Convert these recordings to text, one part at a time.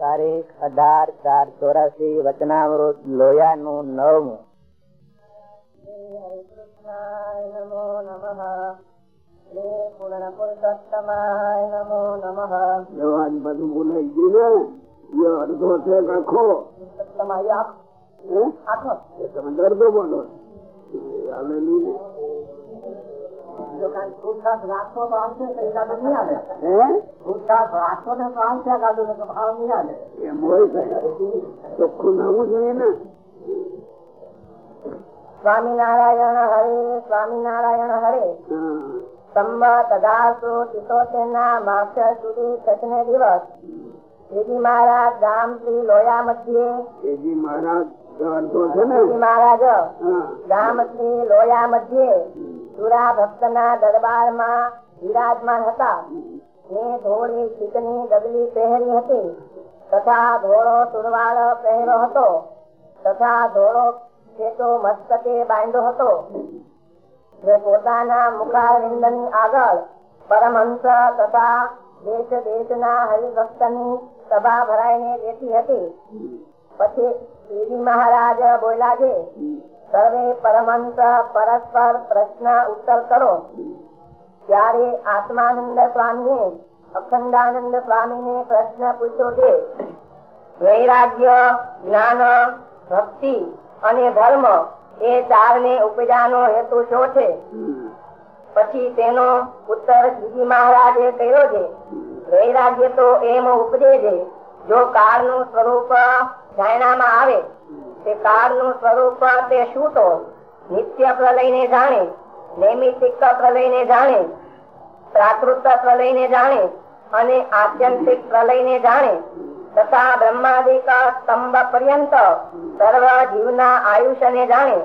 તારીખ અઢાર ચાર ચોરાસી વચનામૃત લોયા નું નવમું નમો નમઃ. બધું બોલાઈ ગયું ને? એ અડધો છે આખો? આખો. તમે અડધો બોલો આવેલું સ્વામિનારાયણ હરે સ્વામિનારાયણ હરે. સંમત અઢારસો સિત્તોતેર ના માગસર સુધી છઠને દિવસ. શ્રીજી મહારાજ ગામ શ્રી લોયા મધ્યે. એજી મહારાજ અડધો છે ને. મહારાજ ગામ શ્રી લોયા મધ્યે. સુરા ભક્ત ના વિરાજમાન હતા. ને ધોળી, ચીકની, ડગલી પહેરી હતી. તથા ધોળો સુરવાળ પહેર્યો હતો. તથા ધોળો ખેતો મસ્તકે બાંધ્યો હતો. જે પોતાના મુખારવિંદની આગળ પરમહંસ તથા દેશ દેશ ના હરિભક્તની સભા ભરાઈને બેઠી હતી. પછી શ્રીજી મહારાજ બોલ્યા છે સર્વે પરમંત પરસ્પર પ્રશ્ન ઉત્તર કરો ત્યારે આત્માનંદ સ્વામીએ અખંડાનંદ સ્વામીને પ્રશ્ન પૂછ્યો છે વૈરાગ્ય જ્ઞાન ભક્તિ અને ધર્મ એ ચાર ને ઉપજાનો હેતુ શું છે? પછી તેનો ઉત્તર શ્રીજી મહારાજે કહ્યો છે. વૈરાગ્ય તો એમ ઉપજે છે. જો કાળનું સ્વરૂપ જાણવામાં આવે, તે કાળનું સ્વરૂપ તે શું તો નિત્ય પ્રલય ને જાણે નૈમિતિક પ્રલય ને જાણે, પ્રાકૃત પ્રલય ને જાણે, અને આત્યંતિક પ્રલય ને જાણે, તથા બ્રહ્માદિક સ્તંભ પર્યંત સર્વ જીવના આયુષ્ય ને જાણે,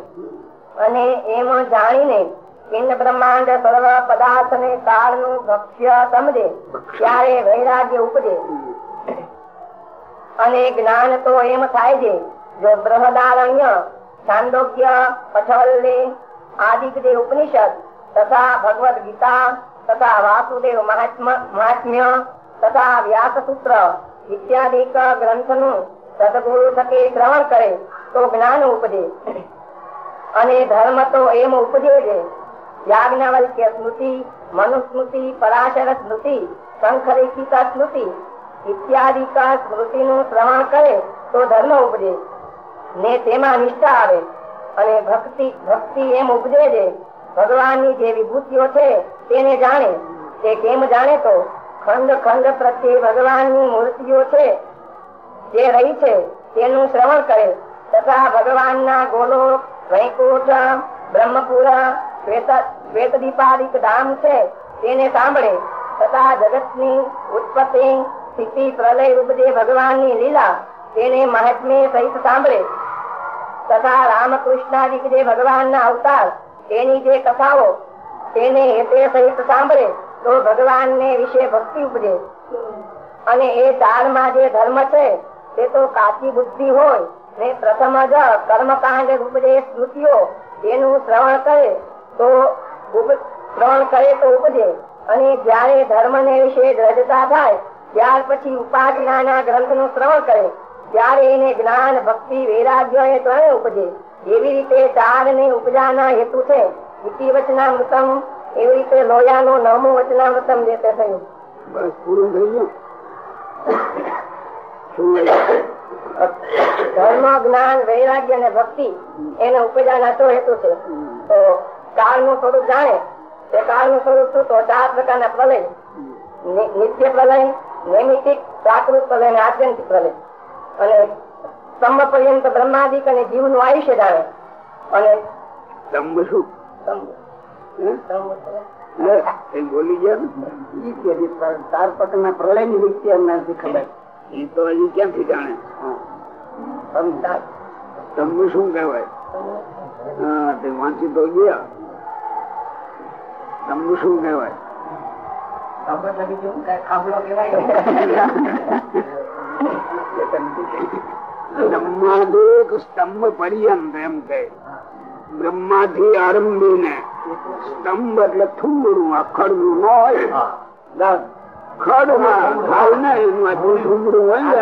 અને એમ જાણીને પિંડ બ્રહ્માંડ સર્વ પદાર્થ ને કાળનું ભક્ષ્ય સમજે, ત્યારે વૈરાગ્ય ઉપજે. અને જ્ઞાન તો એમ થાય છે. જો બૃહદારણ્ય છાંદોગ્ય પછવલ્લે આદિ ઉપનિષદ, તથા ભગવદ ગીતા, તથા વાસુદેવ મહાત્મ્ય, તથા વ્યાસ સૂત્ર ઇત્યાદિ ગ્રંથનું સદગુરુ થકે શ્રવણ કરે, તો જ્ઞાન ઉપજે. અને ધર્મ તો એમ ઉપજે છે યાજ્ઞવલ્ક્ય સ્મૃતિ, મનુસ્મૃતિ, પરાશર સ્મૃતિ, શંખરેખિતા સ્મૃતિ ઇત્યાદિ સ્મૃતિ નું શ્રવણ કરે તો ધર્મ ઉપજે. ને તેમાં નિષ્ઠા આવે અને ભક્તિ ભક્તિ એમ ઉપજે છે. ભગવાનની જે વિભૂતિઓ છે તેને જાણે. તે કેમ જાણે તો? ખંડ ખંડ પ્રત્યે ભગવાનની મૂર્તિઓ છે. જે રહી છે તેનું શ્રવણ કરે. તથા ભગવાન ના ગોલો, વૈકુંઠ, બ્રહ્મપુર, શ્વેત દીપાદિક ધામ છે, તેને સાંભળે. તથા જગતની ઉત્પત્તિ સ્થિતિ પ્રલય ઉપજે ભગવાનની લીલા, તેને મહાત્મ્ય સહિત સાંભળે. તથા રામકૃષ્ણાદિક જે ભગવાન ના અવતાર, તેની જે કથાઓ, તેને હેતે સહિત સાંભળે, તો ભગવાન ને વિશે ભક્તિ ઉપજે. અને એ ચારમાં જે ધર્મ છે, તે તો કાચી બુદ્ધિ હોય, ને પ્રથમ જ કર્મકાંડ રૂપ જે સ્મૃતિઓ, તેનું શ્રવણ કરે, તો શ્રવણ કરે તો ઉપજે. અને જયારે ધર્મ ને વિશે દ્રઢતા થાય ત્યાર પછી ઉપાસના ના ગ્રંથનું શ્રવણ કરે. ત્યારે એને જ્ઞાન ભક્તિ વૈરાગ્ય એ ત્રણે ઉપજે. એવી રીતે ચાર ને ઉપજાના હેતુ છે. ઇતિ વચનામૃતમ એવી રીતે લોયાનું નવમું વચનામૃતમ જે તે થયું. બસ પૂરું થઈ ગયું. ધર્મ જ્ઞાન વૈરાગ્ય અને ભક્તિ એને ઉપજાના તો હેતુ છે. તો કાળનું સ્વરૂપ જાણે. તે કાળનું સ્વરૂપ શું? તો ચાર પ્રકારના પ્રલય. નિ- નિત્ય પ્રલય નૈમિતિક પ્રાકૃત પ્રલય અને આત્યંતિક પ્રલય અને સ્તંભ પર્યંત બ્રહ્માદિક અને જીવનું આયુષ્ય જાણે. અને સ્તંભ શું? સ્તંભ બોલી ગયા ને? ચાર પ્રકારના પ્રલયની વિશે નથી ખબર એ તો હજી ક્યાંથી જાણે. તંબુ શું કહેવાય? હા તે વાંચી તો ગયા. શું કહેવાય? બ્રહ્માદેક સ્તંભ પર્યંત એમ કે બ્રહ્મા આરંભીને સ્તંભ એટલે થોડું આખડવું ન હોય ખડમાં ખાવ ને એમાં ઝુંબડું હોય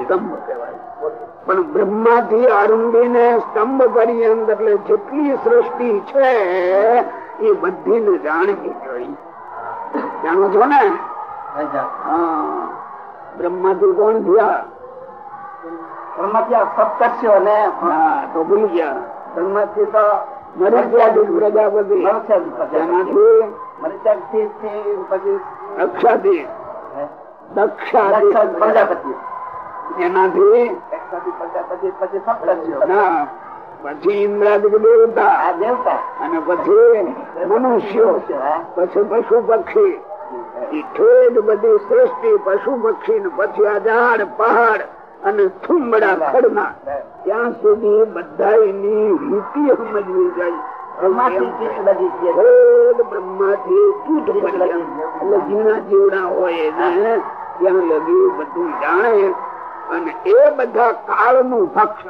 સ્તંભ કહેવાય. પણ બ્રહ્મા થી આરંભી ને સ્તંભ પર્યંત એટલે જેટલી સૃષ્ટિ છે એ બધી ને જાણવી જોઈએ. જાણો છો ને? બ્રહ્મા થી કોણ થયા? સપ્તર્ષિઓ ને? તો ભૂલી ગયા. બ્રહ્મથી તો મરીચાથી પ્રજાપતિ. એનાથી? પછી? પ્રજાપતિ. એનાથી? પ્રજાપતિ પછી સપ્તર્ષિઓ ના. પછી ઇન્દ્રાદિક દેવતા અને પછી મનુષ્યો પછી પશુ પક્ષી. ઠેઠ બધી સૃષ્ટિ પશુ પક્ષી ને પછી આ ઝાડ પહાડ અને થુંબડા ખડના. ત્યાં સુધી બધાની રીતિ સમજવી જાય બધી જીવડા હોય ને ત્યાં લગી બધું જાણે. અને એ બધા કાળનું ભક્ષ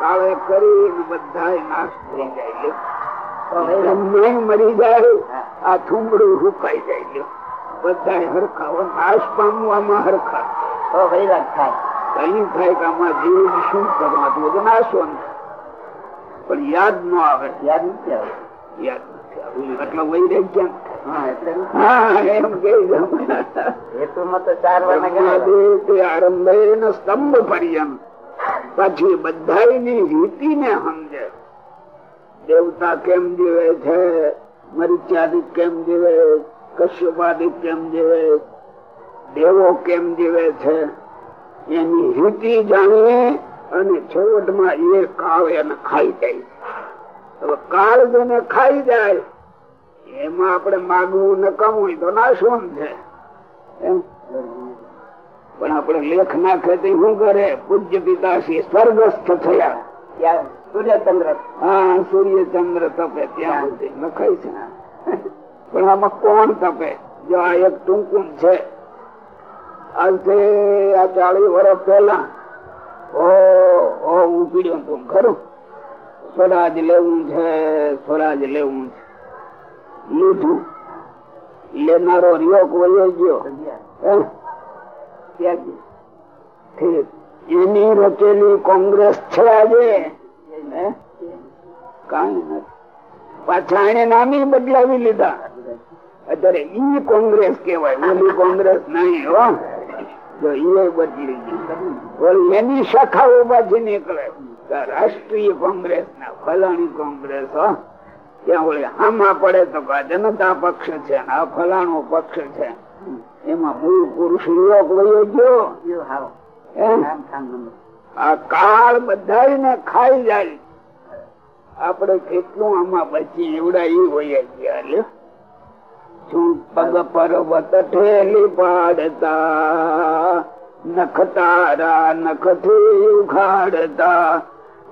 કાળે કરી બધા નાશ થઈ જાય મરી જાય આ થુંબડું રૂપાઈ જાય બધા હરખા નાશ પામવામાં હરખા. કે જીવ શું કરવા નાશવાનું પણ યાદ ન આવે. યાદ નથી આવે. યાદ નથી આવ્યું. એટલે ક્યાં હા એમ કે હેતુમાં તો ચાર વાના ગયા આરંભે ને સ્તંભ પર્યંત. પછી બધાની રીતિ ને સમજે. દેવતા કેમ જીવે છે? મરિત્યાદિક કેમ જીવે? કશ્યપાદિત કેમ જીવે? દેવો કેમ જીવે છે? એની રીતિ જાણીએ અને છેવટમાં એ કાળ એને ખાઈ જાય. હવે કાળ જેને ખાઈ જાય, એમાં આપણે માગવું ને કમવું તો નાશવન છે? એમ? પણ આપણે લેખ નાખે તો શું કરે? પૂજ્ય પિતાશ્રી સ્વર્ગસ્થ થયા. ત્યાં સૂર્યચંદ્ર. હા સૂર્યચંદ્ર તપે ત્યાં સુધી. લખાય છે. પણ આમાં કોણ તપે? જો આ એક ટૂંકું છે. આજથી આ ચાલીસ વર્ષ પહેલા ઉપડ્યો તું ખરું. સ્વરાજ લેવું છે સ્વરાજ લેવું છે. લીધું. લેનારો રિયો કોઈ ગયો? એની રચેલી કોંગ્રેસ છે આજે? પાછા એને નામી બદલાવી લીધા. અત્યારે ઈ કોંગ્રેસ કેવાય ઓલી કોંગ્રેસ નહીં ઈ બદલી એની શાખાઓ પાછી નીકળે. રાષ્ટ્રીય કોંગ્રેસ ના ફલાણી કોંગ્રેસ, હો. ત્યાં ઓલી આમાં પડે તો જનતા પક્ષ છે આ ફલાણો પક્ષ છે. એમાં મૂળ પુરુષ યોગ વયો ગયો. આ કાળ બધાને ખાઈ જાય. આપણે કેટલું આમાં બચી એવડા ઈ હોય ગયા શું પગ પર્વત ઠેલી પાડતા નખતારા નખથી ઉખાડતા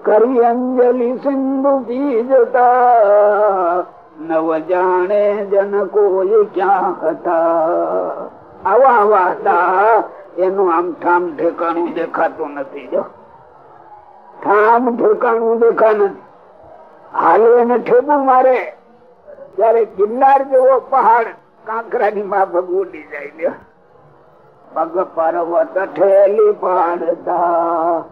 કરી અંજલિ સિંધુ પી જતા નવ જાણે જન કોઈ ક્યાં હતા? આવા આવા હતા. એનું આમ ઠામ ઠેકાણું દેખાતું નથી, જો. ઠામ ઠેકાણું દેખા નથી. હાલે એને ઠેબુ મારે. ત્યારે ગિરનાર જેવો પહાડ કાંકરા ની માફક ઉડી જાય પગ પર્વત ઠેલી પાડતા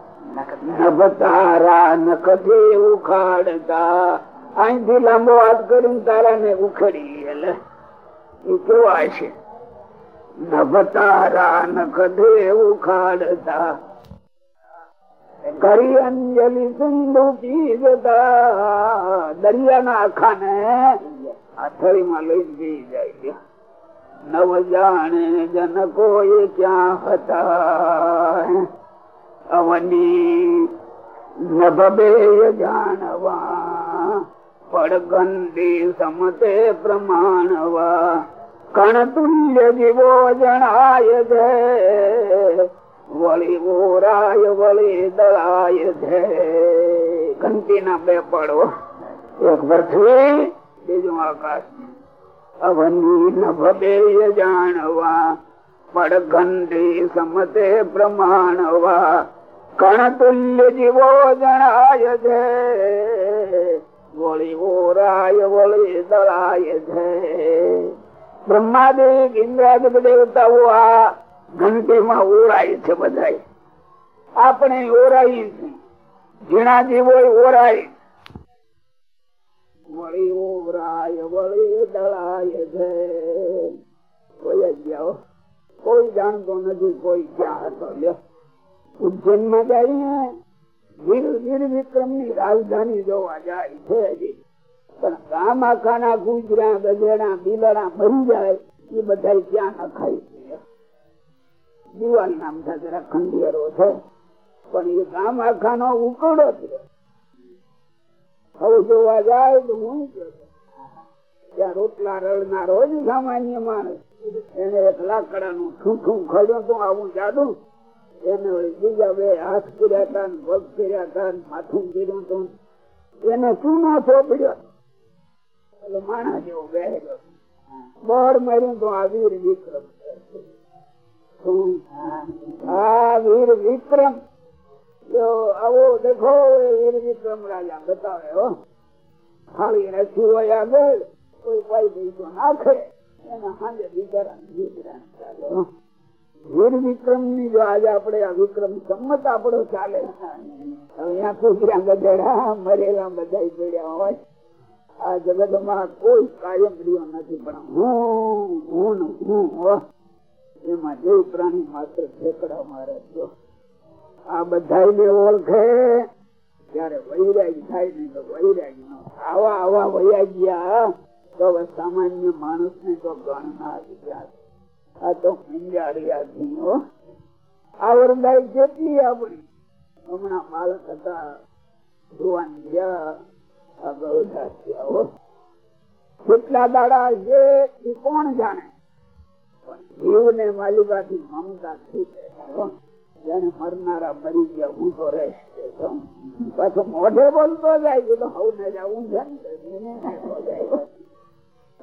નભતારા નખથી ઉખાડતા. અહીંથી લાંબો હાથ કરીને તારા ને ઉખડી એટલે એ કેવા છે નભતારા નખથી ઉખાડતા કરી અંજલિ સિંધુ પી જતા દરિયાના આખાને અથડીમાં લઈ પી જાય નવ જાણે જનકો એ ક્યાં હતા? અવની નભબે જાણવા. પડગંદી સમતે પ્રમાણવા. કણ તુલ્ય જીવો જણાય છે વળી ઓરાય વળી દળાય છે ઘંટી ના બે પડો. એક પૃથ્વી બીજું આકાશ. અવની નભે જાણવા પડગંડી સમતે પ્રમાણવા. કણ તુલ્ય જીવો જણાય છે. વળી ઓરાય, વળી દળાય છે. બ્રહ્માદેવ ઇન્દ્રાદિક દેવતાઓ આ ઘંટીમાં ઓરાય છે બધા આપણે ઓરાઈ ઝીણા જીવો ઓરાય. વળી ઓરાય, વળી દળાય છે. કોઈ જાણતો નથી, કોઈ ક્યાં હતો વીર વીર વિક્રમ રાજધાની જોવા જાય છે હજી. પણ ગામ આખાના ગુજરા ગજેડા બિલડા મરી જાય, એ બધા ક્યાં નખાય દિવાળી નામ સાથે ખંડિયરો છે. પણ એ ગામ આખાનો ઉકળો છે. હવે જોવા જાય તો હું ત્યાં રોટલા રડનારો જ સામાન્ય માણસ. એને એક લાકડાનું ઠૂઠું ખડ્યું તો આવું જાડું એને બીજા બે હાથ કર્યા હતા પગ કર્યા હતા માથું કર્યું હતું એને ચૂનો ચોપડ્યો. એટલે માણસ જેવો બળ માર્યું તો આ વીર વિક્રમ. આ વીર વિક્રમ. આવો દેખો વીર વિક્રમ રાજા, બતાવે, હો. ખાલી રસી હોય આગળ, કોઈ પાઈ દઈ તો નાખે એના સાંજે બિચારા વીર વિક્રમની જો આજે આપણે આ વિક્રમ સંમત આપણો ચાલે. હવે અહીંયા કુતરા ગધેડા, મરેલા બધા પડ્યા હોય. આ જગતમાં કોઈ કાયમ રહ્યો નથી, પણ હું હું હું એમાં જે પ્રાણી માત્ર ઠેકડા મારે છો. આ બધા ઓળખે. ત્યારે વૈરાગ થાય ને તો વૈરાગ નો આવા આવા વૈરાગ્યા તો સામાન્ય માણસ ને તો ગણના આ તો પિંજાડિયા આવરદાય જેટલી આપણી. હમણાં બાળક હતા જોવાની ગયા. કેટલા દાડા છે એ કોણ જાણે? જીવ ને માલિકાથી મમતા થઈ જાણે મરનારા મરી ગયા હું તો રહીશ પાછો મોઢે બોલતો જાય છે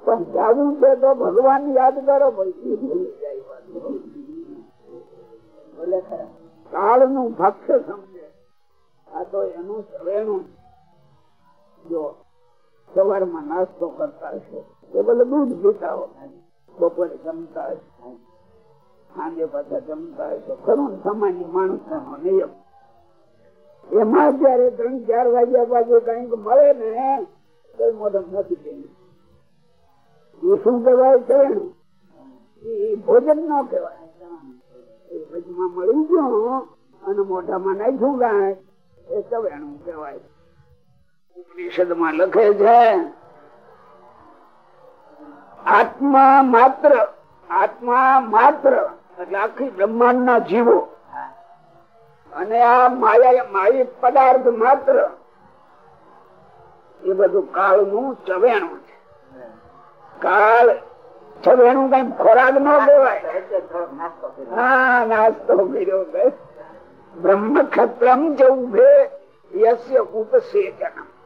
પણ જવું છે તો ભગવાન યાદ કરો બોલે કાળનું ભક્ષ સમજે. આ તો એનું સવેણું જો સવારમાં નાસ્તો કરતા હશે એ બધા દૂધ પીતા હોય બપોરે જમતા હશે. સાંજે પાછા જમતા હશે. ખરું સામાન્ય માણસો નો નિયમ. એમાં જયારે ત્રણ, ચાર વાગ્યા બાજુ કંઈક મળે ને, તો મોઢમ નથી એ શું કહેવાય છે? એ ભોજન ન કહેવાય. વચમાં મળી ગયું અને મોઢામાં નાખ્યું ગાય, એ ચવેણું કહેવાય. ઉપનિષદમાં લખે છે, આત્મા માત્ર આત્મા માત્ર એટલે આખી બ્રહ્માંડ ના જીવો. અને આ માયા માયિક પદાર્થ માત્ર એ બધું કાળનું ચવેણું છે. કાળ ચવેણું કઈ ખોરાક ન કહેવાય. હા, નાસ્તો કર્યો બ્રહ્મ ખત્રમ જવું ભે યસ્ય ઉપસે કહેવાય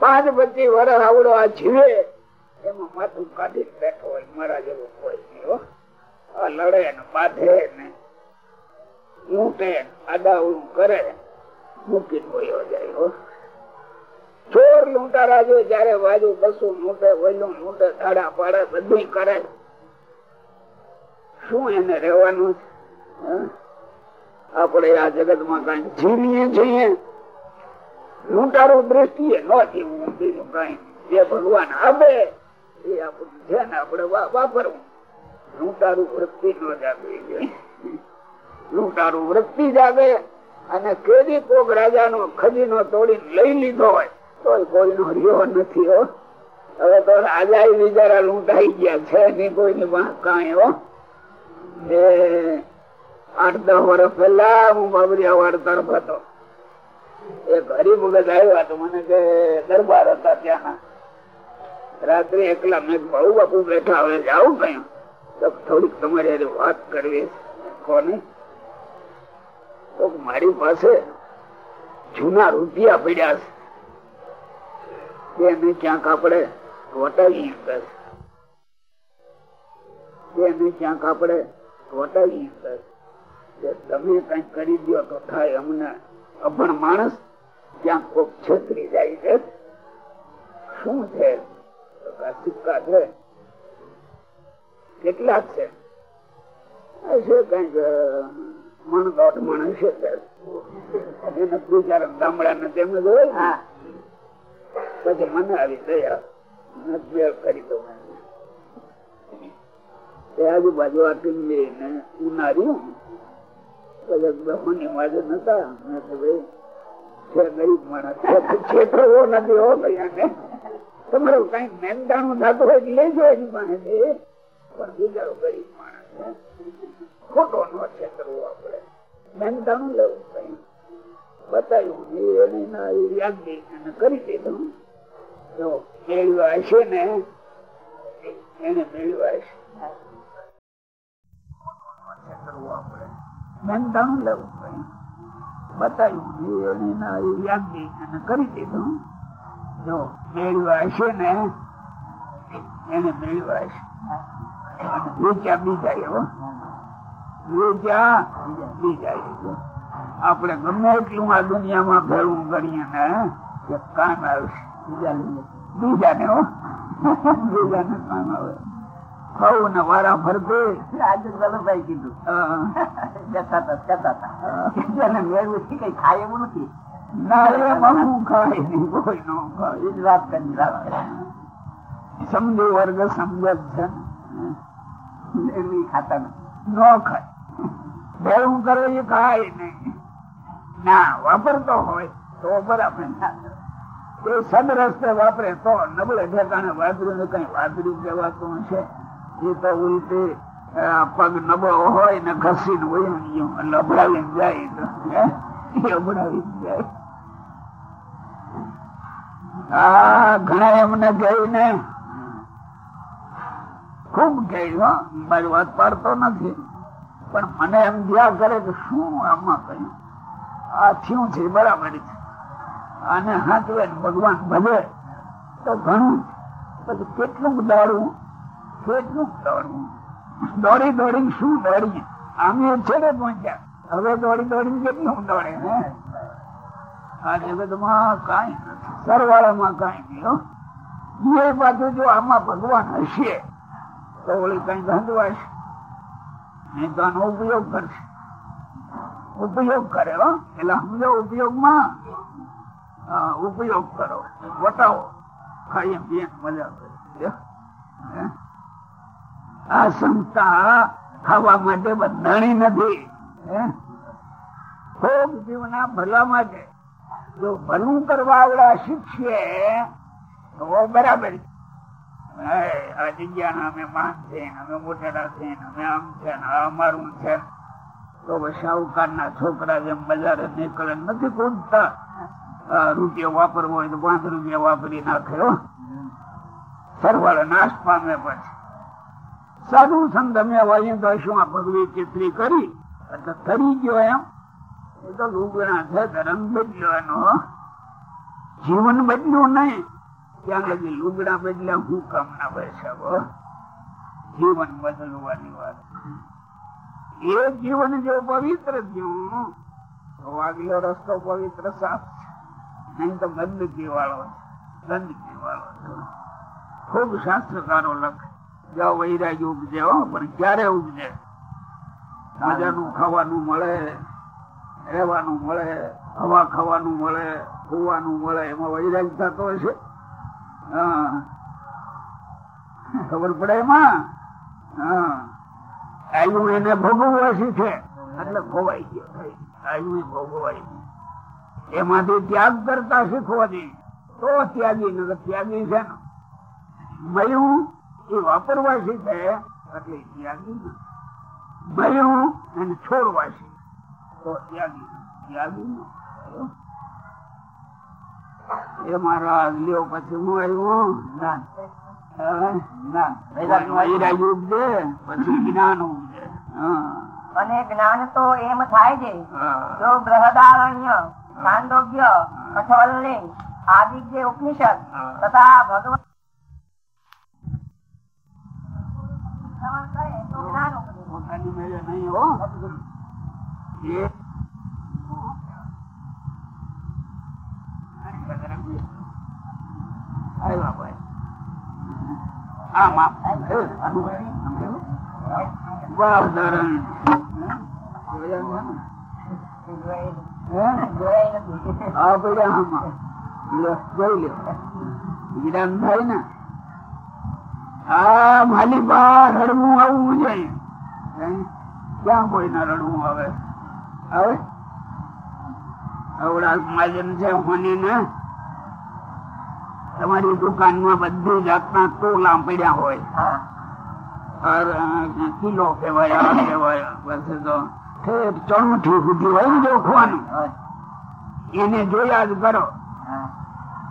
પાંચ પચીસ વર્ષ આવડો આ જીવે, એમાં માથું કાઢી બેઠો હોય, મારા જેવું કોઈ. નહીં લડે ને બાંધે ને લૂંટે આડાવડું કરે. મૂકી ગયો જાય ચોર લૂંટારા જો જયારે વાજુ બસું લૂંટે વહેલું લૂંટે દાડા પાડે બધું કરે શું એને રહેવાનું આપણે આ જગતમાં કઈ જીવીએ છીએ. લૂંટારું દ્રષ્ટિએ ન જીવવું બીજું કઈ. જે ભગવાન આપે, એ આપણું ધ્યાન આપણે વાપરવું. લૂંટારું વૃત્તિ ન જાગવી જોઈએ લૂંટારું વૃત્તિ જાગે અને કેદી કોક રાજા નો ખજીનો તોડી લઈ લીધો હોય. તો કોઈનો રહ્યો નથી, હો. હવે તો રાજા બિચારા લૂંટાઈ ગયા છે નહીં કોઈની કાંઈ, હો. આઠ દસ વર્ષ પહેલા હું બાબરિયાવાડ તરફ હતો. એક હરિભગત આવ્યા તો મને કે દરબાર હતા ત્યાં રાત્રે એકલા મેં બહુ બાપુ બેઠા, હવે જાઉં કયું તો થોડીક તમારી વાત કરવી કોની? તો મારી પાસે જૂના રૂપિયા પડ્યા છે. એને ક્યાંક આપણે વટાવી એને ક્યાંક વટાવી તમે કઈ કરી દો તો થાય અમને. અભણ માણસ ક્યાંક કોક છેતરી જાય છે. શું છે? સિક્કા છે. કેટલાક છે? હશે કંઈક મણ દોઢ છે. ગામડા ને તેમ જ હોય પછી મને આવી દયા આજુબાજુ આ ટીંગલી ને છે તમારો કઈ મહેનતાણું થતું લેજો એની પાસે પણ બીજા ગરીબ માણસ ખોટો નો છેતરવો આપડે મહેનતાણું લેવું કઈ બતાવ્યું એને વ્યાજબી કરી દીધું. જો મેળવ્યા હશે ને, એને મેળવ્યા હશે. મહેનતાણું લેવું કઈ બતાવ્યું એને કરી દીધું. જો હશે ને, એને મેળવ્યા હશે. વેચ્યા બીજા એવો વેચ્યા બીજા આપણે ગમે એટલું આ દુનિયામાં ભેળું કરીએ ને કામ આવશે બીજાને હો. બીજાને કામ આવે. ખાવું ને વારા ફરતે આજે કીધું. જતા હતા જતા હતા મેળવું કઈ ખાય એવું નથી. સમજો વર્ગ સમજ છે ખાતા ન ખાય. ભેળું કરે એ ખાય નહીં. ના, વાપરતો હોય તો બરાબર એ સદ વાપરે તો નબળે ઠેકાણે વાપર્યું ને કઈ વાદરું કહેવાતું છે એ તો ઉલટે પગ નબળો હોય ને ઘસી ને વયું ગયું જાય એ જાય. હા, ઘણા એમને કહ્યું ને ખૂબ કહ્યું મારી વાત પાડતો નથી. પણ મને એમ ધ્યા કરે કે શું આમાં કહ્યું આ થયું છે, બરાબર છે. આને હાથવે ભગવાન ભજે, તો ઘણું પછી કેટલું દોડવું કેટલું દોડવું. દોડી દોડીને શું દોડીએ? આમે છેડે પહોંચ્યા. હવે દોડી દોડીને કેટલું દોડે, હે? આ જગતમાં કઈ નથી. સરવાળામાં કઈ નહીં એ પાછું જો આમાં ભગવાન હશે, તો ઓળી કઈ ધંધવાશે. નહીં ઉપયોગ કરશે ઉપયોગ કરે, હો. એટલે સમજો ઉપયોગમાં. ઉપયોગ કરો. વટાવો. ખાઈએ, પીએ, મજા કરે આ ક્ષમતા ખાવા માટે બંધાણી નથી. ખૂબ જીવના ભલા માટે. જો ભલું કરવા આવડા શીખીએ, તો બરાબર. આ જગ્યા અમે માન છે, અમે મોટેડા છે, અમે આમ છે અમારું છે. તો શાહુકાર ના છોકરા જેમ બજારે નીકળે નથી કૂદતા રૂપિયો વાપરવો હોય તો પાંચ રૂપિયા વાપરી નાખ્યો સરવાળે નાશ પામે પછી. સાધુ સંત અમે વાળી તો શું આ ભગવી ચિત્રી કરી? એટલે તરી ગયો એમ. એ તો લુગણા છે રંગ બદલ્યો એનો જીવન બદલ્યું નહીં. ત્યાં લગી લુગડા બદલ્યા હું કામ ના બેસાવો જીવન બદલવાની વાત. એ જીવન જો પવિત્ર થયું તો આગલો રસ્તો પવિત્ર સાફ છે. નહીં તો ગંદકી વાળો ગંદકી વાળો ખૂબ શાસ્ત્રકારો લખે. જાઓ વૈરાગ ઉપજે, હો, પણ ક્યારે ઉપજે? તાજાનું ખાવાનું મળે, રહેવાનું મળે, હવા ખાવાનું મળે ખોવાનું મળે, એમાં વૈરાગ થતો હશે. ખબર પડે એમાં? આયુ એને ભોગવવા શીખે. એટલે ખોવાઈ ગયો આયુ ભોગવાય એમાંથી ત્યાગ કરતા શીખવાથી તો ત્યાગી ન ત્યાગી છે ને. મળ્યું એ વાપરવા શીખે એટલે ત્યાગી મયું એને છોડવા શીખે. તો ત્યાગી ત્યાગી એ મારા લ્યો પછી હું આવ્યું ના. પછી જ્ઞાન ઉપજે અને જ્ઞાન તો એમ થાય છે. જો બૃહદારણ્ય છાંદોગ્ય કઠવલ્લી આદિ જે ઉપનિષદ તથા ભગવાન પોતાની મેળે નહીં હો એ આવ્યા ભાઈ આમ આમ વાહ ધરણ હા પડ્યા આમાં જોઈ લે વિરામ થાય ને આ માલી બા રડવું આવવું જોઈએ ક્યાં કોઈ ના રડવું આવે આવે અવડા માજન છે હોની ને તમારી દુકાનમાં બધી જાતના ટોલા પડ્યા હોય. કિલો કેવાય કેવાય પછી તો ઠેઠ ચણુઠી સુધી હોય ને જોખવાનું. એને જોયા જ કરો.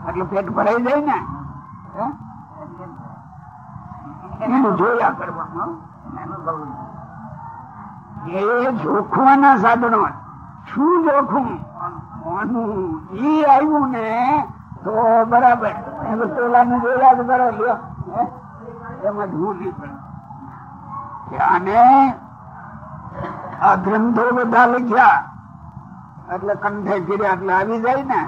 એટલે પેટ ભરાઈ જાય ને? એને જોયા કરવામાં એ જોખવાના સાધનો શું જોખું એ આવ્યું ને તો બરાબર. ટોલાને જોયા જ કરો, લ્યો. હે? એમાં હું નીકળે કે આને આ ગ્રંથો બધા લખ્યા. એટલે કંઠે કર્યા એટલે આવી જાય ને.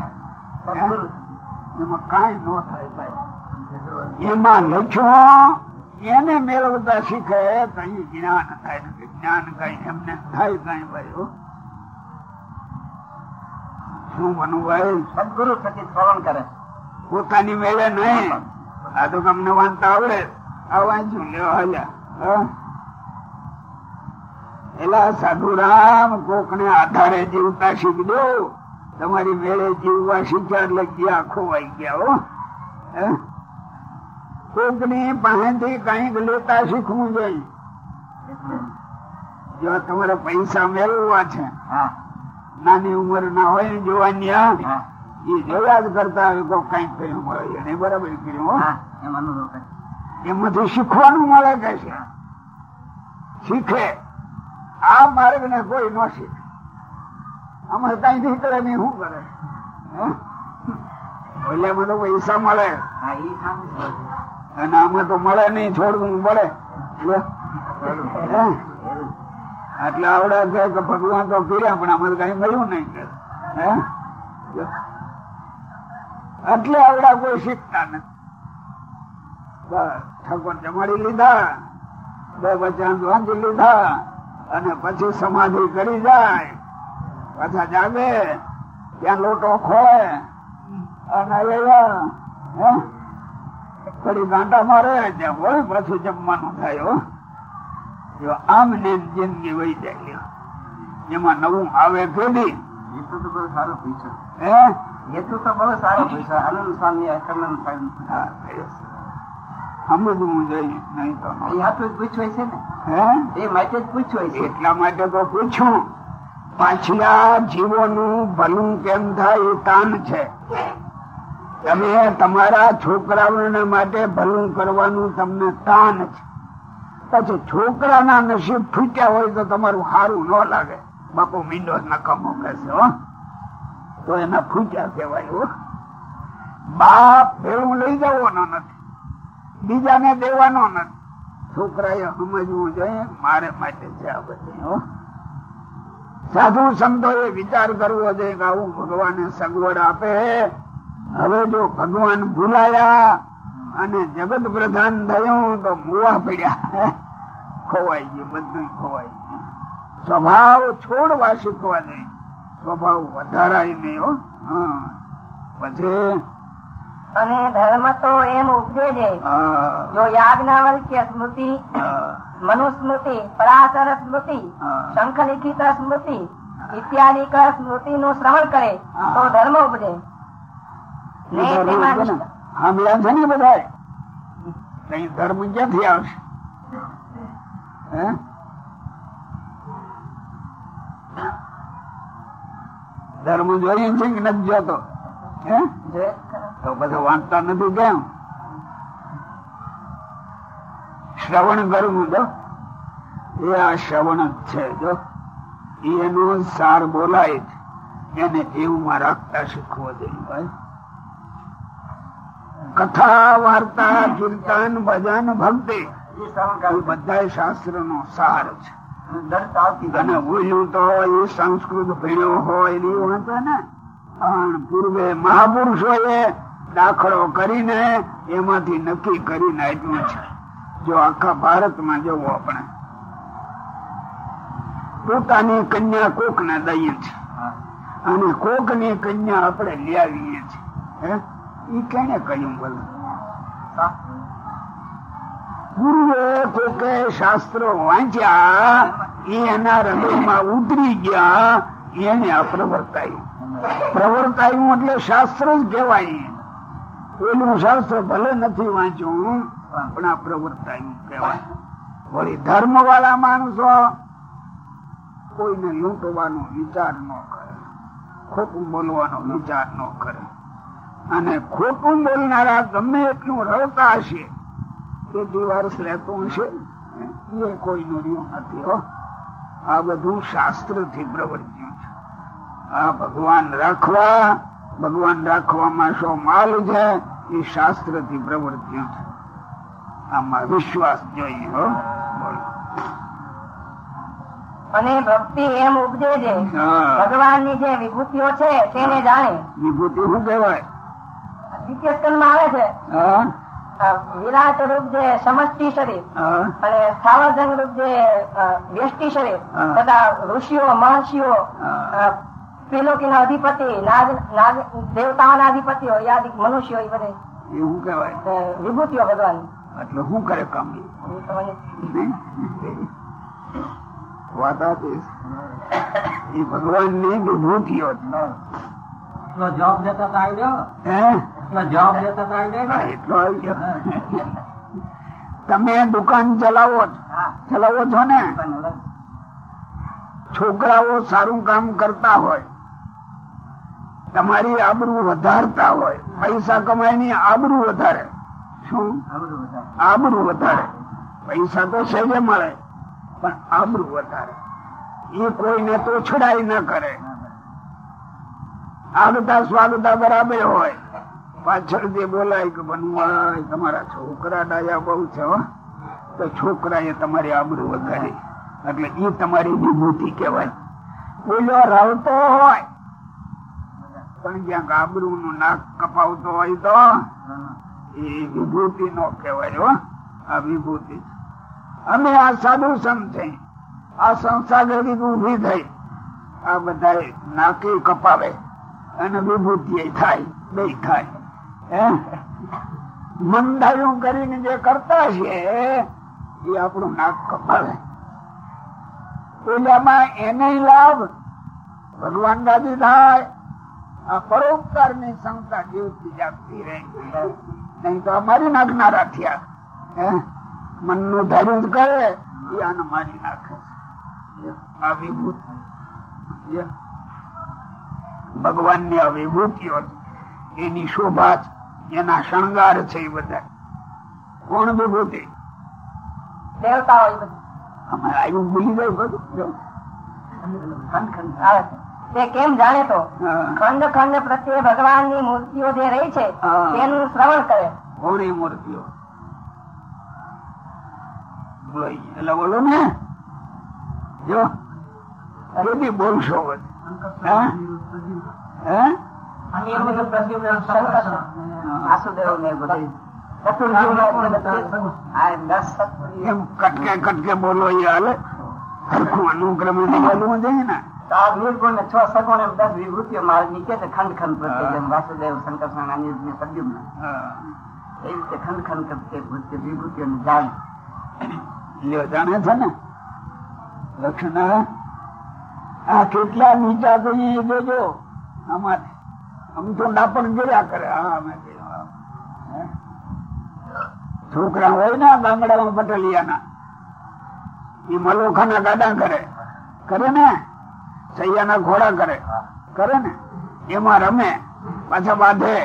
એમાં કાંઈ ન થાય ભાઈ. એમાં લખ્યો, એને મેળવતા શીખે. કઈ જ્ઞાન થાય, જ્ઞાન કઈ એમને થાય કઈ ભાઈ. શું બનવું ભાઈ સદગુરુ થકી શ્રવણ કરે. પોતાની મેળે નહીં. આ તો તમને વાંચતા આવડે. આ વાંચ્યું લેવા હા? એલા સાધુરામ કોક ને આધારે જીવતા શીખજો. તમારી મેળે જીવવા શીખ્યા એટલે ગયા ખોવાઈ ગયા, હો. હે? કોકની પાસેથી કંઈક લેતા શીખવું જોઈએ. જો તમારે પૈસા મેળવવા છે. હા. નાની ઉંમર ના હોય ને જોવાની એ જોયા જ કરતા હોય કોઈ કંઈક કર્યું મળે એને બરાબર કર્યું એમાંથી શીખવાનું મળે કે છે? શીખે. આ માર્ગ ને કોઈ ન શીખે. આમાં કઈ નીકળે નહીં શું કરે? ઓલામાં તો પૈસા મળે. અને આમાં તો મળે નહીં છોડવું. હે? એટલે આવડે કે ભગવાન તો કર્યા, પણ આમાં કઈ મળ્યું નહીં કે? એટલે આવડા કોઈ શીખતા નથી. બસ ઠાકોર જમાડી લીધા, બે વચન વાંચી લીધા, અને પછી સમાધિ કરી જાય. પાછા જાગે, ત્યાં લોટો ખોળે, અને એવા, હે? થોડી ગાંટા મારે ત્યાં હોય, પાછું જમવાનું થાય જો આમ ને જિંદગી વહી જાય. એમાં નવું આવે પેઢી હેતુ તો બહુ સારો પૂછ્યો હે? હેતુ તો બહુ સારો પૈસા. આનંદ સ્વામી આનંદ સ્વામી એ સમજવું જોઈએ નહીં તો. એ હાથું જ પૂછ્યું છે ને. હે? એ માટે જ પૂછવાય છે. એટલા માટે તો પૂછ્યું પાછલા જીવોનું ભલું કેમ થાય એ તાન છે. તમે તમારા છોકરાઓને માટે ભલું કરવાનું તમને તાન છે. પછી છોકરાના નસીબ ફૂટ્યા હોય તો તમારું સારું ન લાગે. બાપુ મીંડો નકામો કહેશે તો એના ફૂટ્યા કહેવાય બાપ ભેળું લઈ જવાનો નથી. બીજાને દેવાનો નથી. છોકરાએ સમજવું જોઈએ, મારે માટે છે આ બધી, હો. સાધુ સંતો એ વિચાર કરવો જોઈએ કે આવું ભગવાને સગવડ આપે. હવે જો ભગવાન ભૂલાયા અને જગત પ્રધાન થયું તો મુવા પડ્યા. ખોવાઈ ગયું બધું ખોવાઈ ગયું. સ્વભાવ છોડવા શીખવા દે. સ્વભાવ વધારાય નહીં હો. પછી અને ધર્મ તો એમ ઉપજે છે જો યાજ્ઞાવલ્ક્ય સ્મૃતિ મનુસ્મૃતિ પરાશર સ્મૃતિ. શંખલિખિત સ્મૃતિ ઇત્યાદિ સ્મૃતિ નું શ્રવણ કરે તો ધર્મ ઉપજે ને. તેમાં ધર્મ ક્યાંથી છે કે નથી જોતો? તો વાંચતા નથી કેમ? શ્રવણ કરવું જો એ આ શ્રવણ જ છે જો. એનો સાર બોલાય એને એને જીવમાં રાખતા શીખવો જોઈએ ભાઈ. કથા વાર્તા કીર્તન ભજન ભક્તિ. બધા શાસ્ત્ર નો સાર છે. અને ઓલું તો એ સંસ્કૃત ભણ્યો હોય એવું હતું ને. પણ પૂર્વે મહાપુરુષો એ દાખલો કરીને એમાંથી નક્કી કરીને આપ્યું છે. જો આખા ભારતમાં જવું આપણે. પોતાની કન્યા કોક ને દઈએ છે. અને કોકની કન્યા આપણે લઈ આવીએ છીએ. ઈ કેને કહ્યું બોલો? ગુરુએ કોકે શાસ્ત્રો વાંચ્યા એ એના હૃદયમાં ઉતરી ગયા, એને આ પ્રવર્તાયું. એટલે શાસ્ત્ર જ કહેવાય. પેલું શાસ્ત્ર ભલે નથી વાંચ્યું, પણ આ પ્રવર્તાયું કહેવાય. વળી ધર્મ વાળા માણસો કોઈને લૂંટવાનો વિચાર ન કરે, ખોટું બોલવાનો વિચાર ન કરે. અને ખોટું બોલનારા ગમે એટલું રડતા હશે તે દિવસ રહેતો હશે. એ કોઈ નડ્યું નથી હો. આ બધું શાસ્ત્રથી પ્રવર્ત્યું છે. આ ભગવાન રાખવા ભગવાન રાખવામાં શો માલ છે એ શાસ્ત્રથી પ્રવર્ત્યું છે. આમાં વિશ્વાસ જોઈએ હો. બોલો. અને ભક્તિ એમ ઉપજે છે. ભગવાનની જે વિભૂતિઓ છે તેને જાણે. વિભૂતિ શું કહેવાય? દ્વિતીય સ્કંદમાં આવે છે વિરાટ રૂપ જે સમષ્ટિ શરીર અને સ્થાવરજંગ રૂપ જે વ્યષ્ટિ શરીર તથા ઋષિઓ મહર્ષિઓ હા. ત્રિલોકીના અધિપતિ નાગ નાગ દેવતાઓના અધિપતિઓ યાદિક મનુષ્યો એ બધે એવું કહેવાય? વિભૂતિઓ ભગવાન. એટલે શું કરે કામ? એ? વાત એ ભગવાનની. વિભૂતિઓ જવાબ દેતા આવી ગયો હે? જવાબ દેતા તો આવડ્યો હા, એટલો આવી ગયો. તમે દુકાન ચલાવો ચલાવો છો ને? છોકરાઓ સારું કામ કરતા હોય તમારી આબરૂ વધારતા હોય પૈસા કમાયની આબરૂ વધારે. શું? આબરૂ વધારે. પૈસા તો સહેજે મળે પણ આબરૂ વધારે. એ કોઈને તો છડાઈ ના કરે. આગતા સ્વાગતા બરાબર હોય. પાછળ જે બોલાય કે બનવાય, તમારા છોકરા ડાયા બહુ છે. તો છોકરા એ તમારી આબરૂ વધારી એટલે એ તમારી વિભૂતિ કહેવાય. બોલ્યો, રાવતો હોય. પણ જ્યાં ગાબરું નું નાક કપાવતો હોય તો એ વિભૂતિ નો કહેવાય, હો. આ વિભૂતિ અમે આ સાધુ છે. આ સંસ્થા ઘડી ઊભી થઈ. આ બધા નાકે કપાવે અને વિભૂતિ થાય બે થાય. મંદાયું કરીને જે કરતા છે, એ આપણું નાક કપાવે. પેલામાં એને લાભ ભગવાન રાજી થાય. આ પરોપકારની ક્ષમતા જીવતી જાગતી રહે. નહીં તો મારી નાખનારા થયા મનનું ધાર્યું કરે આને મારી નાખે આ વિભૂતિ ભગવાનની આ એની શોભા છે. એના શણગાર છે એ બધા. કોણ વિભૂતિ દેવતાઓ અમે આવ્યું ભૂલી જાય બધું. જો. આવે છે. તે કેમ જાણે તો? ખંડ ખંડ પ્રત્યે ભગવાનની મૂર્તિઓ જે રહી છે તેનું શ્રવણ કરે. કોની મૂર્તિઓ? એટલે બોલો ને. જો. બોલશો? હે? વાસુદેવ ને બધા કટકે કટકે બોલો એ હાલે. અનુક્રમે બોલવું જોઈએ ને આ નિર્ગુણ ને છ સગુણ એમ દસ વિભૂતિઓ મારે નીચે છે ખંડ ખંડ પ્રત્યે વાસુદેવ શંકર સ્વામી ને સદ્યુમ્ન એ રીતે ખંડ ખંડ પ્રત્યે ભૂતિ વિભૂતિઓ નું જાણ. લ્યો જાણે છે ને? લક્ષ્મણ આ. કેટલા નીચા જોઈએ જોજો. આમાં આમ તો કર્યા કરે. હા કર્યું, છોકરા હોય ને ગામડામાં પટેલિયાના એ મલોખાના ગાડા કરે. કરે ને? સૈયાના ઘોડા કરે. કરે ને? એમાં રમે પાછા બાંધે.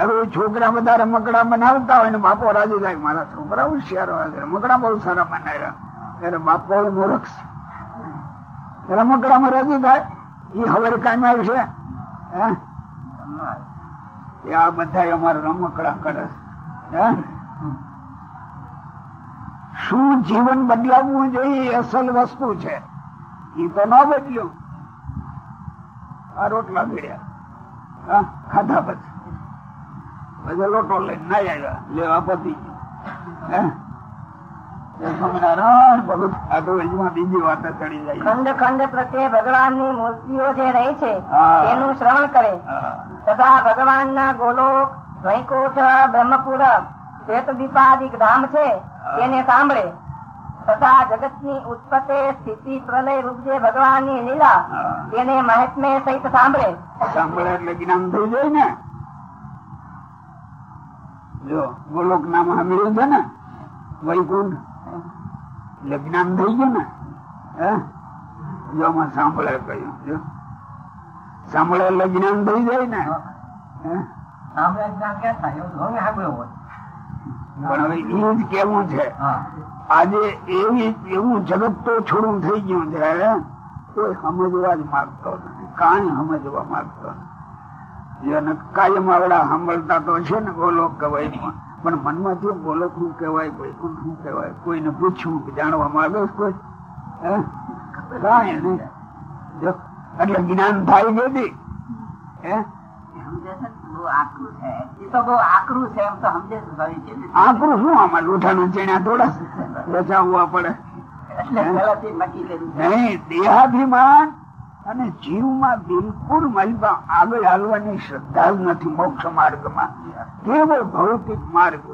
હવે છોકરા બધા રમકડા બનાવતા હોય ને બાપો રાજી થાય મારા છોકરા હોશિયાર હોય. રમકડા બહુ સારા બનાવ્યા. ત્યારે બાપો મૂર્ખ રમકડામાં રાજી થાય એ હવે કામ આવશે. હે? આ બધા અમારા રમકડા કરે હે? શું જીવન બદલાવવું જોઈએ અસલ વસ્તુ છે એ તો ન બદલ્યું આ રોટલા ભેડ્યા ખાધા પછી પછી લોટો લઈને ના આવ્યા લેવા પતી. હે? ખંડ ખંડ પ્રત્યે ભગવાનની મૂર્તિઓ જે રહી છે તેનું શ્રવણ કરે. તથા ભગવાન ના ગોલોક વૈકુંઠ બ્રહ્મપુર શ્વેતદીપાદિક ધામ છે તેને સાંભળે. તથા જગતની ઉત્પત્તિ સ્થિતિ પ્રલય રૂપ જે ભગવાનની લીલા તેને મહાત્મ્ય સહિત સાંભળે. સાંભળે એટલે જ્ઞાન થઈ જાય ને? જો ગોલોક નામ સાંભળ્યું છે ને વૈકુંઠ એટલે જ્ઞાન થઈ ગયું ને હે? સાંભળે કહ્યું સાંભળે એટલે જ્ઞાન થઈ જાય ને હે? પણ હવે એ જ કેવું છે? આજે એવી એવું જગત તો છોડું થઈ ગયું છે કોઈ સમજવા જ માંગતો નથી. કાંઈ સમજવા માંગતો નથી. કાયમ આવડા સાંભળતા તો છે ને બોલો કહેવાય પણ મનમાં થયું ગોલોક શું કહેવાય કોઈ શું કહેવાય કોઈને પૂછવું કે જાણવા માંગે કોઈ કાંઈ નહીં. એટલે જ્ઞાન થાય ગયું હે? આકરું શું આમાં? લોઠાનું થોડા બચાવવા પડે. નહીં દેહાભિમાન અને જીવમાં બિલકુલ મહિમા આગળ હાલવાની શ્રદ્ધા નથી મોક્ષ માર્ગમાં. કેવળ ભૌતિક માર્ગ.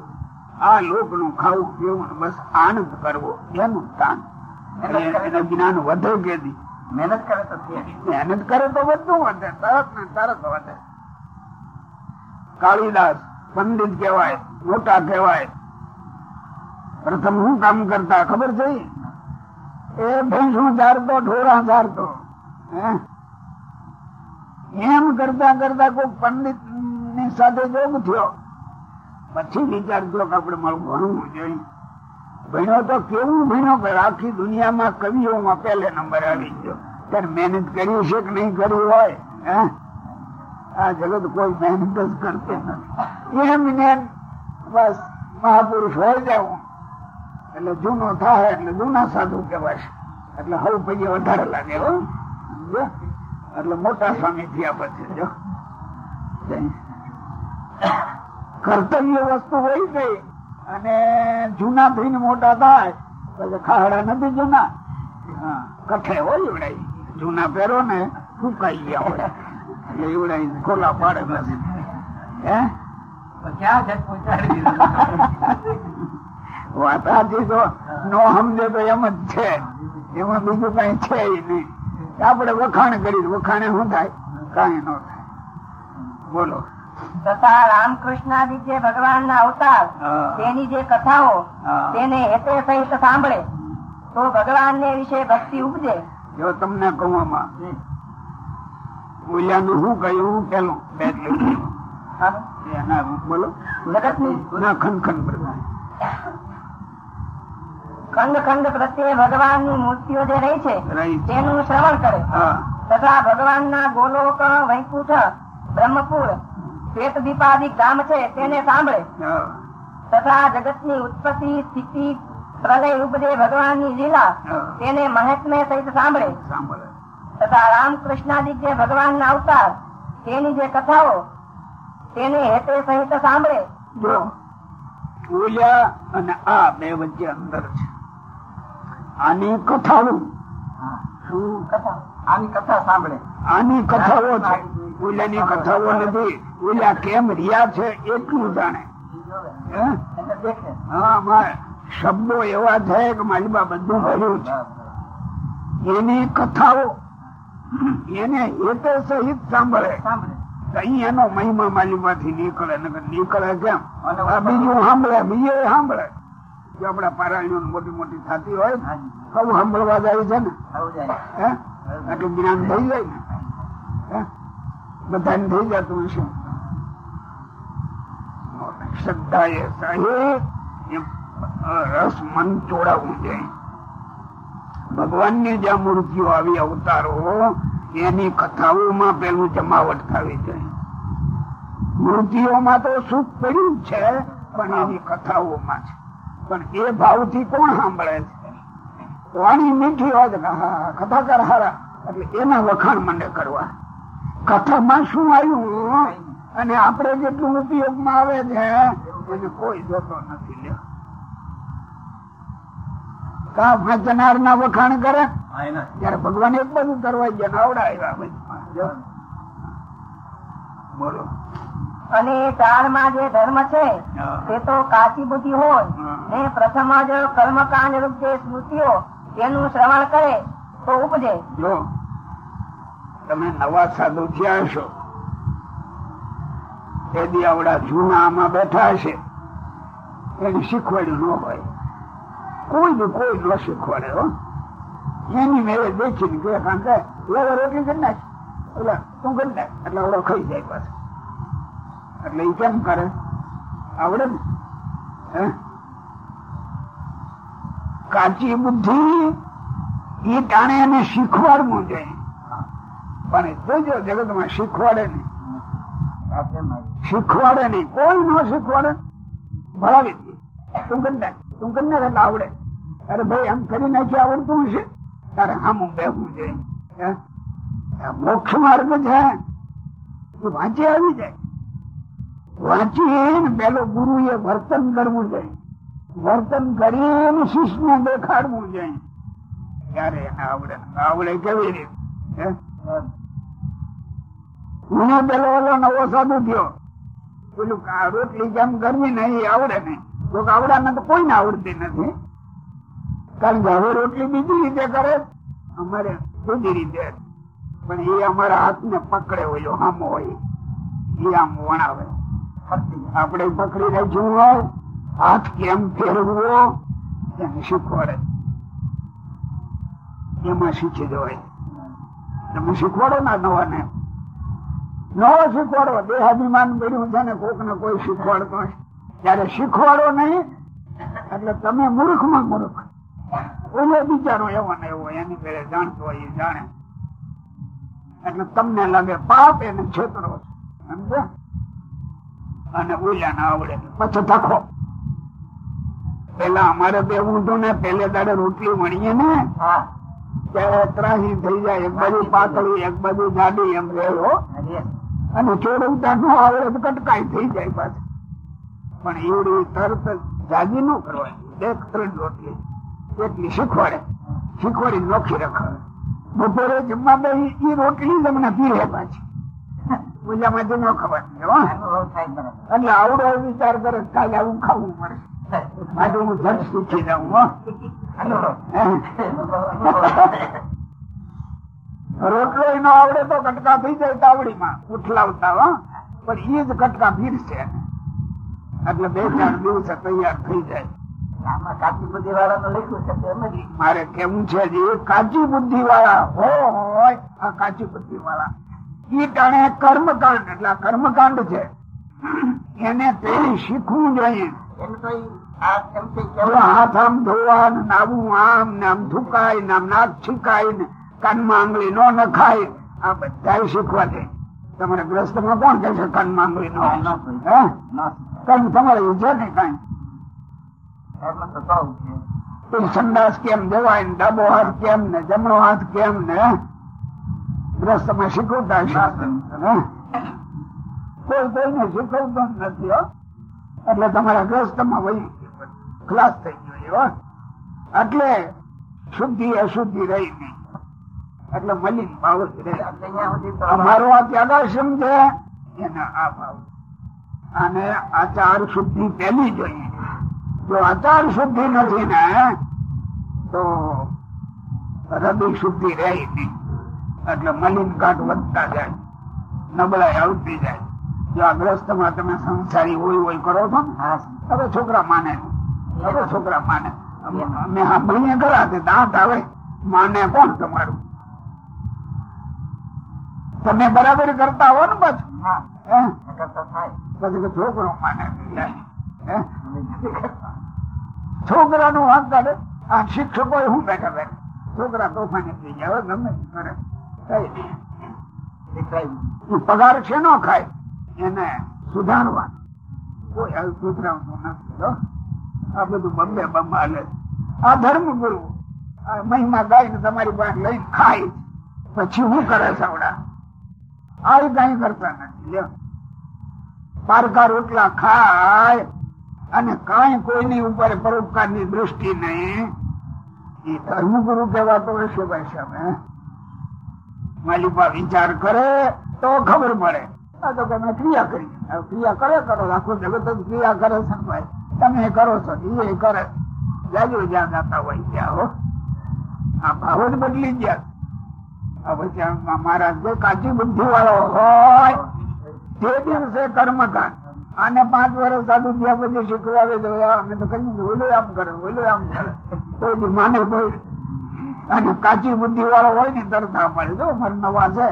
આ લોકનું ખાવું પીવું બસ આનંદ કરવો, એનું તાન. એનું જ્ઞાન વધે કે મહેનત કરે તો મહેનત કરે તો બધું વધે, તરત ને તરત વધે. કાળીદાસ પંડિત કહેવાય, મોટા કહેવાય. પ્રથમ શું કામ કરતા, ખબર છે? એ ભેંસું ચારતો ઢોરા ચારતો હે? એમ કરતા કરતા કોઈ પંડિતની સાથે જોગ થયો. પછી વિચાર થયો કે આપણે મારું ભણવું જોઈએ. ભણ્યો તો કેવું ભણ્યો કે આખી દુનિયામાં કવિઓમાં પહેલે નંબર આવી ગયો. ત્યારે મહેનત કરી છે કે નહીં કરી હોય? આ જગત કોઈ મહેનત જ કરતો નથી. એમ ને એમ બસ મહાપુરુષ હોય જવું એટલે જૂનો થાય એટલે જૂના સાધુ કહેવાય એટલે હવે પછી વધારે લાગે હો. એટલે મોટા સ્વામી થયા પછી જો કર્તવ્ય વસ્તુ હોય ગઈ અને જૂના થઈને મોટા થાય પછી ખાડા નથી જૂના. કઠે હોય એવડાય જૂના પહેરો ને ફૂંકાઈ ગયા હોય. એટલે એવડાય ખોલા પાડે નથી હે? વાત આ તો નો સમજે તો એમ જ છે. એમાં બીજું કઈ છે નહીં. આપણે વખાણ કરી વખાણે શું થાય? કઈ ન થાય. બોલો. તથા રામકૃષ્ણાદી જે ભગવાનના અવતાર તેની જે કથાઓ તેને હેતે સહિત સાંભળે તો ભગવાનને વિશે ભક્તિ ઉપજે. જો તમને કહું બોલ્યા બોલ્યાનું શું કહ્યું પેલું બે જ લખ્યું. હા. એના બોલો. ના ખનખન પ્રધાન ખંડ ખંડ પ્રત્યે ભગવાનની મૂર્તિઓ જે રહી છે તેનું શ્રવણ કરે. તથા ભગવાન ના ગોલોક વૈકુંઠ બ્રહ્મપુર શ્વેત દીપાદી ગામ છે તેને સાંભળે. તથા તથા જગતની ઉત્પત્તિ સ્થિતિ પ્રલય ઉપજે જે ભગવાનની લીલા તેને મહાત્મ્ય સહિત સાંભળે. તથા રામકૃષ્ણાદી જે ભગવાનના અવતાર તેની જે કથાઓ તેને હેતે સહિત સાંભળે. પૂજા અને આ બે વચ્ચે અંદર છે. આની કથાઓ. શું કથા? આની કથા સાંભળે. આની કથાઓ છે ઓલાની કથાઓ નથી. ઓલા કેમ રહ્યા છે એટલું જાણે. હે? શબ્દો એવા છે કે માલિબા બધું ભર્યું છે. એની કથાઓ એને હેતે સહિત સાંભળે. સાંભળે. અહીં એનો મહિમા માલિબાથી નીકળે નકર નીકળે કેમ? આ બીજું સાંભળે બીજે સાંભળે. જો આપડા પારાયણ મોટી મોટી થતી હોય ને સાંભળવા જાય છે ને. એટલું જ્ઞાન થઈ જાય ને. બધાને થઈ જતું હશે. શ્રદ્ધા એ સાહેબ રસ મન ચોડાવવું જોઈએ ભગવાનની જ્યાં મૂર્તિઓ આવી અવતારો એની કથાઓમાં પેલું જમાવટ થવી જોઈએ મૂર્તિઓમાં તો સુખ પડ્યું છે પણ એની કથાઓમાં છે પણ એ ભાવથી કોણ સાંભળે છે? વાણી મીઠી હોય કથાકાર હારા. એટલે એના વખાણ મને કરવા. કથામાં શું આવ્યું? અને આપણે જેટલું ઉપયોગમાં આવે છે એને કોઈ જોતો નથી લ્યો. કા વાંચનાર ના વખાણ કરે? ત્યારે ભગવાન એક બધું કરવા ગયા આવડા આવ્યા. બોલો. અને ચારમાં જે ધર્મ છે. તે તો કાચી બુદ્ધિ હોય. ને પ્રથમ જ કર્મકાંડ રૂપ જે સ્મૃતિઓ તેનું શ્રવણ કરે તો ઉપજે. જો તમે નવા સાધુ થયા છો એ દી આવડા જૂના આમાં બેઠા હશે. એને શીખવાડ્યું ન હોય. કોઈ નું કોઈ ન શીખવાડે હો. એની મેળે દેખીને કે રોટલી કરી નાખ. એટલે તું કરી નાખ. એટલે આવડો ખાઈ જાય પાછો. એટલે એ કેમ કરે? આવડે ને? કાચી બુદ્ધિ એ ટાણે એને શીખવાડવું જોઈએ. પણ એ જગતમાં શીખવાડે નહીં. શીખવાડે નહીં. કોઈ ન શીખવાડે. ભણાવી દે. તું કરી નાખ. તું કરી નાખ એટલે આવડે. અરે ભાઈ, આમ કરી નાખી આવડતું હશે? તારે આમ બેહવું જોઈએ? મોક્ષ માર્ગ છે. વાંચી આવી જાય. વાંચી પેલો ગુરુ એ વર્તન કરવું જોઈએ. વર્તન કરીને શિષ્ય દેખાડવું જોઈએ. ત્યારે આવડે? આવડે કેવી રીતે? મને પેલો ઓલો નવો સાધુ થયો. પેલું રોટલી કેમ કરવી ને એ આવડે નહીં. તો આવડા તો કોઈને આવડતી નથી. કારણ કે હવે રોટલી બીજી રીતે કરે. અમારે જુદી રીતે. પણ એ અમારા હાથને પકડે હોય હામો હોય. એ આમ વણાવે. આપણે પકડી રાખ્યું હોય હાથ કેમ ફેરવો શીખવાડે એમાં શીખી જવાય તમે શીખવાડો ના નવા ને નવો શીખવાડો દેહાભિમાન કર્યું છે ને કોક ને કોઈ શીખવાડતો ત્યારે શીખવાડો નહીં, એટલે તમે મૂર્ખમાં મૂર્ખ. ઓલો બિચારો એવો ને એવો, એની પેલે જાણતો હોય જાણે. એટલે તમને લાગે પાપ એને છેતરો સમજો? અને ઓલા ના આવડે. પછી થખો પેલા અમારે તો ઊંધું ને પેલે દાડે રોટલી મળીએ ને ત્યારે ત્રાહી થઈ જાય. એક બાજુ પાતળી એક બાજુ જાડી એમ રહેલો અને ચોરવતા નો આવડે તો કટકાઈ થઈ જાય પાછી. પણ એવડી તરત જાગી નું કરવાની એક ત્રણ રોટલી. એટલી શીખવાડે. શીખવાડી નોખી રખાવે. બપોરે જમવા બે એ રોટલી તમને પીરે પાછી. ન ખવાય. હો? એટલે આવડો વિચાર કરે કાલે આવું ખાવું પડે. માટે હું જટ શીખી જાઉં રોટલો નો આવડે તો કટકા થઈ જાય તાવડીમાં ઉઠલાવતા હો. પણ એ જ કટકા ભીરશે એટલે બે ચાર દિવસ તૈયાર થઈ જાય. મારે કેવું છે જે? કાચી બુદ્ધિ વાળા હોય. આ કાચી બુદ્ધિ વાળા ટાણે કર્મકાંડ એટલે કર્મકાંડ છે. એને પેલી શીખવું જોઈએ. હાથ આમ ધોવા ને નાવું આમ ને આમ થુકાય ને આમ નાક છીકાય ને કાનમાં આંગળી નો નખાય. આ બધા શીખવા દે. તમારે ગ્રસ્તમાં કોણ કહે છે કાનમાં આંગળી નો હે? કઈ તમારે છે ને કઈ? સંદાસ કેમ દેવાય ને ડાબો હાથ કેમ ને જમણો હાથ કેમ ને ગ્રસ્તમાં શીખવતા? કોઈ કોઈને શીખવતો નથી એટલે તમારા ગ્રસ્તમાં વહી ખલાસ થઈ ગયો એટલે શુદ્ધિ અશુદ્ધિ રહી નહીં એટલે મલિન ભાવ જ રહે. અમારો આ ત્યાગાશ્રમ છે, એના આ અને આચાર શુદ્ધિ પહેલી જોઈએ જો આચાર શુદ્ધિ નથી ને, તો હૃદય શુદ્ધિ રહે નહીં એટલે મલિન કાટ વધતા જાય. નબળાઈ આવતી જાય. જો આ ગ્રસ્તમાં તમે સંસારી હોય હોય કરો છો ને હવે છોકરા માને. હવે છોકરા માને. અમે સાંભળીએ ખરા તે દાંત આવે. માને કોણ તમારું? તમે બરાબર કરતા હો ને પાછું. પછી છોકરો માને. હે? નું વાંક કાઢે. આ શિક્ષકો હું બેઠા બેઠા છોકરા તોફાની થઈ જાય ગમે કરે. પગાર છે નો ખાય, એને સુધારવા. કોઈ સુધરાવતું નથી. આ બધું બમ્બે બમ્બા હાલે આ ધર્મ ગુરુ મહિમા ગાય ને તમારી પાસે લઈને ખાય. પછી હું કરે સવડા? આ કઈ કરતા નથી પારકા રોટલા ખાય અને કઈ કોઈની ઉપર પરોપકારની દ્રષ્ટિ નહીં. એ ધર્મગુરુ કહેવાતો હશે ભાઈ સાહેબ માલિકા વિચાર કરે તો ખબર પડે. આ તો કે ક્રિયા કરી. ક્રિયા કરે કરો. આખું જગત જ ક્રિયા કરે છે ભાઈ. તમે કરો છો એ કરે. જાજો જ્યાં જાતા હોય ત્યાં, હો. આ ભાવ જ બદલી ગયા. પછી ત્યાં મહારાજ જે કાચી બુદ્ધિ હોય. તે દિવસે કર્મકાંડ આને પાંચ વર્ષ સાધુ થયા પછી શીખવાડે તો અમે તો કહ્યું ઓલું આમ કરે, ઓલું આમ કરે. કોઈ માને કોઈ. અને કાચી બુદ્ધિ વાળો હોય ને તરત પડે જો મારે નવા છે,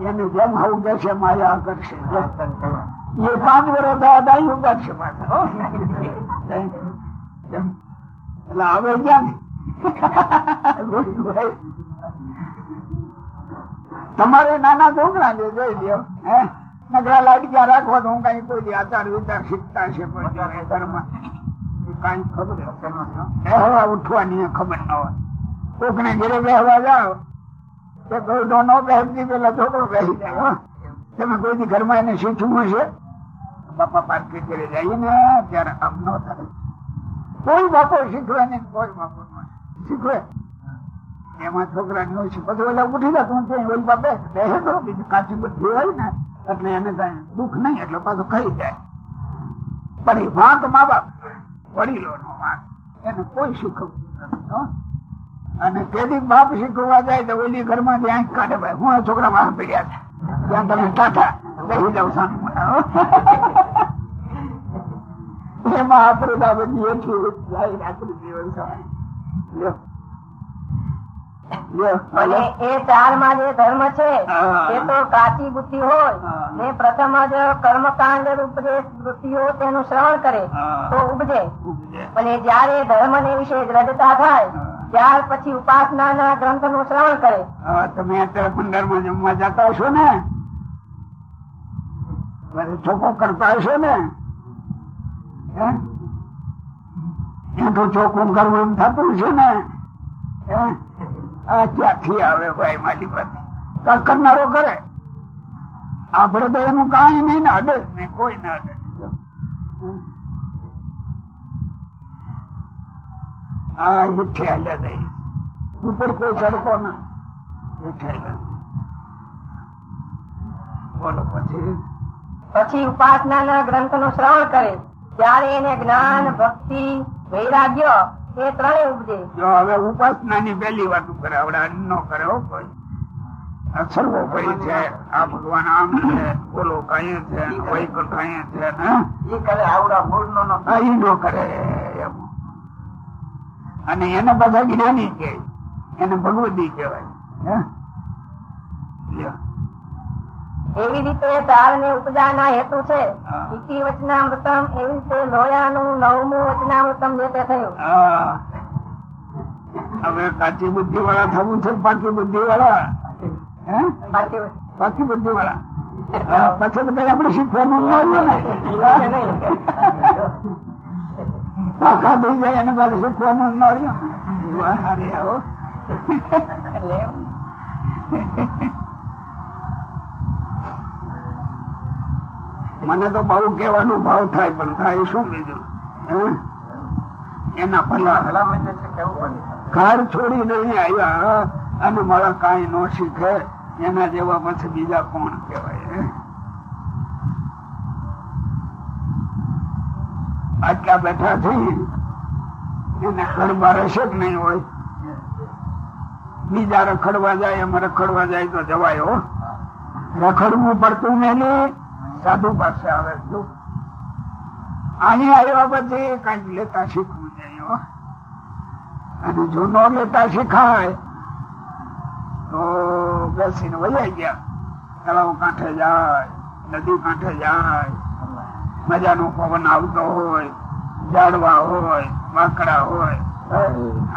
એને જેમ આવું દેશે માયા કરશે. એ પાંચ વર્ષ દાદા એવું કરશે એટલે હવે ક્યાં તમારે નાના છોકરા ને જોઈ લ્યો. હે? નકરા લાડક્યા રાખવા તો હું કઈ કોઈ આચાર વિચાર શીખતા છે પણ ધર્મ કઈ ખબર ઉઠવાની ખબર ના હોય. કોકને ઘરે બેહવા જાઓ, તો ગોડો નો બેસતી પેલા છોકરો બેસી જાય. તમે કોઈ ની ઘરમાં એને શીખવું હશે બાપા પાર્ટી ઘરે જઈએ ને, ત્યારે આમ ન થાય કોઈ બાપો શીખવે નહીં, કોઈ બાપો શીખવે એમાં છોકરા ની હોય છે પછી ઓલા ઉઠી જાય તું છે ઓલ બાપે બેસે તો, બીજું કાચી બધી હોય ને, એટલે એને કઈ દુઃખ નહીં, એટલે પાછું ખાઈ જાય પણ એ વાંક મા બાપ વડીલો નો વાંક, એને કોઈ શીખવતું નથી. અને તેથી બાપ શીખવા જાય તો ઓલી ઘરમાં ત્યાં કાઢે ભાઈ. હું છોકરા બહાર પડ્યા છે. ત્યાં તમે ટાટા બેસી જાવ સાનું એમાં બધી એટલી જાય એ ચારમાં જે ધર્મ છે એ તો કાચી બુદ્ધિ હોય. ને પ્રથમ જ કર્મકાંડ ઉપદેશ વૃત્તિઓ તેનું શ્રવણ કરે તો ઉપજે. અને જયારે ધર્મ ને વિશે દ્રઢતા થાય. ત્યાર પછી ઉપાસના ના ગ્રંથનું શ્રવણ કરે. તમે અત્યારે પંદરમાં જમવા જતા હશો ને. ચોખ્ખો કરતા હશો ને. તો ચોખ્ખું કરવું એમ થતું છે ને. ક્યાંથી આવે ભાઈ મારી પાસે કરનારો કરે. આપડે તો એનું કઈ નહીં ને અડે નહીં, કોઈ ના અડે આ હેઠે હાલ્યા જાય ઉપર કોઈ ના. હેઠે બોલો પછી. પછી ઉપાસના શ્રવણ કરે. ત્યારે એને જ્ઞાન ભક્તિ વૈરાગ્ય એ ત્રણેય ઉપજે. જો હવે ઉપાસના ની પહેલી વાત કરે આવડે ન કરે હો કોઈ. સર્વોપરી છે આ ભગવાન આમ છે બોલો કઈ છે વૈકુંઠ કઈ છે ને ઈ કરે આવડા મૂળ ન કરે એમ. અને એને બધા જ્ઞાની કે એને ભગવતી કહેવાય. હે? એવી રીતે દાળ ને ઉપજા ના હેતુ છે. ઇતિ વચનામૃતમ એવી રીતે લોયાનું નવમું વચનામૃતમ જે તે થયું. હા. હવે કાચી બુદ્ધિ વાળા થવું છે પાકી બુદ્ધિ વાળા પાકી બુદ્ધિ વાળા પછી તો આપડે શીખવાનું ન ને. પાકા થઈ જાય એને પાછું શીખવાનું આવો. મને તો બહુ કેવાનું ભાવ થાય, પણ થાય શું બીજું? એના ભલા ઘર છોડી નહીં આવ્યા અને મારા કાંઈ ન શીખે, એના જેવા પછી બીજા કોણ કહેવાય આટલા બેઠા થઈ, એને ખડવા જ નહીં હોય? બીજા રખડવા જાય, એમ રખડવા જાય તો જવાયો રખડવું પડતું મેને સાધુ પાસે આવે જો અહીંયા આવ્યા પછી કંઈક લેતા શીખવું જોઈએ અને જો ન લેતા શીખાય, તો બેસીને વજાઈ ગયા. તળાવ કાંઠે જાય, નદી કાંઠે જાય. મજાનો પવન આવતો હોય, ઝાડવા હોય, વાંકડા હોય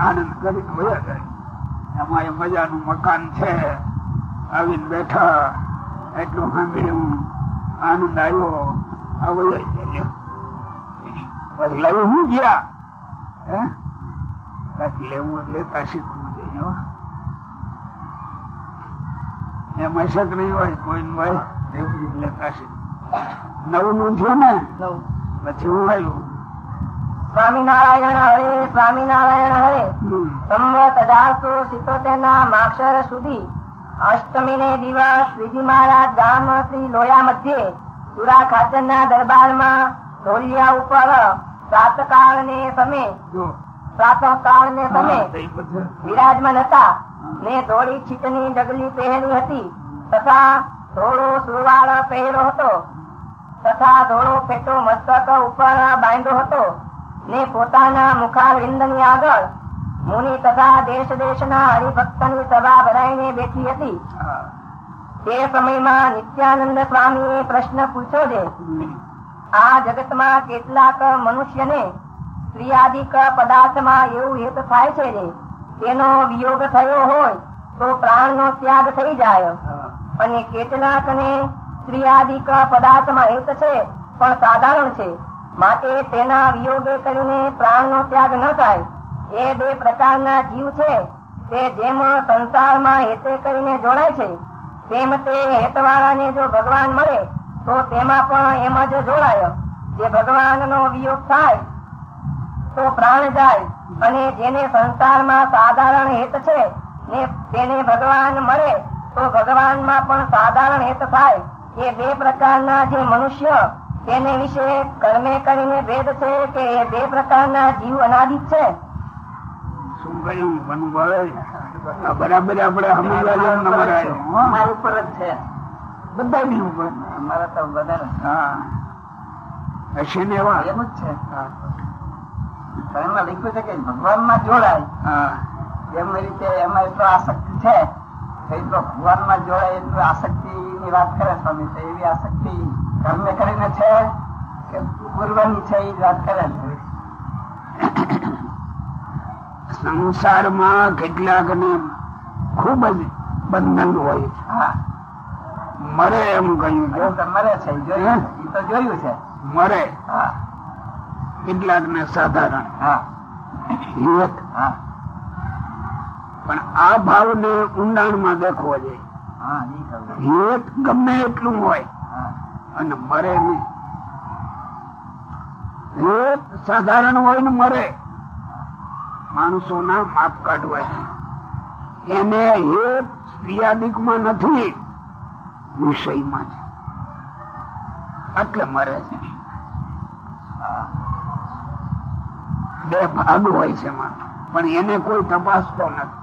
આનંદ કરી વયા જાય. એમાં એ મજાનું મકાન છે. આવીને બેઠા, એટલું સાંભળ્યું, આનંદ આવ્યો આવો લઈ હું ગયા? લેવું લેતા શીખવું જોઈએ. એમાં શક નહીં હોય કોઈ હોય, લેવું લેતા શીખવું નવું નોંધ્યું ને? પછી આવ્યું. સ્વામિનારાયણ હરે સ્વામિનારાયણ હરે. સંવત અઢારસો સિત્તોતેર ના માક્ષર સુધી અષ્ટમી ને દિવસ શ્રીજી મહારાજ ગામ શ્રી લોયા મધ્યે સુરા ખાચર ના દરબાર ઢોલિયા ઉપર પ્રાતકાળ ને સમય પ્રાતકાળ ને સમય હા, તો એ બધું. વિરાજમાન હતા. ને ધોળી છીટની ડગલી પહેરી હતી. તથા ધોળો સુરવાળ પહેર્યો હતો. તથા ધોળો ફેટો મસ્તક ઉપર બાંધ્યો હતો. ને પોતાના મુખારવિંદની આગળ મુનિ તથા દેશ દેશના હરિભક્તની સભા ભરાઈને બેઠી હતી. તે સમયમાં નિત્યાનંદ સ્વામીએ પ્રશ્ન પૂછ્યો છે. આ જગતમાં કેટલાક મનુષ્યને સ્ત્રીયાદિક પદાર્થમાં એવું હેત થાય છે ને? તેનો વિયોગ થયો હોય તો પ્રાણનો ત્યાગ થઈ જાય. અને કેટલાક ને સ્ત્રીયાદિક પદાર્થમાં હેત છે, પણ સાધારણ છે. માટે તેના વિયોગે કરીને પ્રાણનો ત્યાગ ન થાય. એ બે પ્રકારના જીવ છે, તે જેમ સંસારમાં હેતે કરીને જોડાય છે, તેમ તે હેતવાળાને જો ભગવાન મળે, તો તેમાં પણ એમ જ જોડાય. જે ભગવાનનો વિયોગ થાય, તો પ્રાણ જાય. અને જેને સંસારમાં સાધારણ હેત છે, ને તેને ભગવાન મળે, તો ભગવાનમાં પણ સાધારણ હેત થાય. એ બે પ્રકારના જે મનુષ્ય તેને વિશે કર્મે કરીને ભેદ છે કે એ બે પ્રકારના જીવ અનાદિત છે? શું કહ્યું? બનવું બરાબર આપણે નંબર આવ્યો. મારા ઉપર જ છે. બધાની ઉપર. અમારા તો બધા હા. હશે ને એવા? એમ જ છે. હા. એમાં લખ્યું છે કે ભગવાનમાં જોડાય. હા. એમ રીતે એમાં એટલો આસક્તિ છે. તો એટલો ભગવાનમાં જોડાય એટલું આસક્તિ ની વાત કરે સ્વામી તો એવી આસક્તિ કર્મે કરીને છે કે પૂર્વની છે એ વાત કરે છે. સંસારમાં કેટલાક ને ખૂબ જ બંધન હોય હા. મરે એમ કહ્યું છે. તો મરે છે જોયું છે. ઈ તો જોયું છે. મરે. હા. કેટલાક ને સાધારણ. હા. યુવક. હા. પણ આ ભાવને ઊંડાણમાં દેખવો જોઈએ. હા ઈ ખબર હિવત ગમે એટલું હોય અને મરે નહીં. હેત સાધારણ હોય ને મરે. માણસો ના માપ કાઢવા છે. એને હેત ક્રિયાદિકમાં નથી વિષયમાં છે. એટલે મરે છે. બે ભાગ હોય છે પણ એને કોઈ તપાસતો નથી.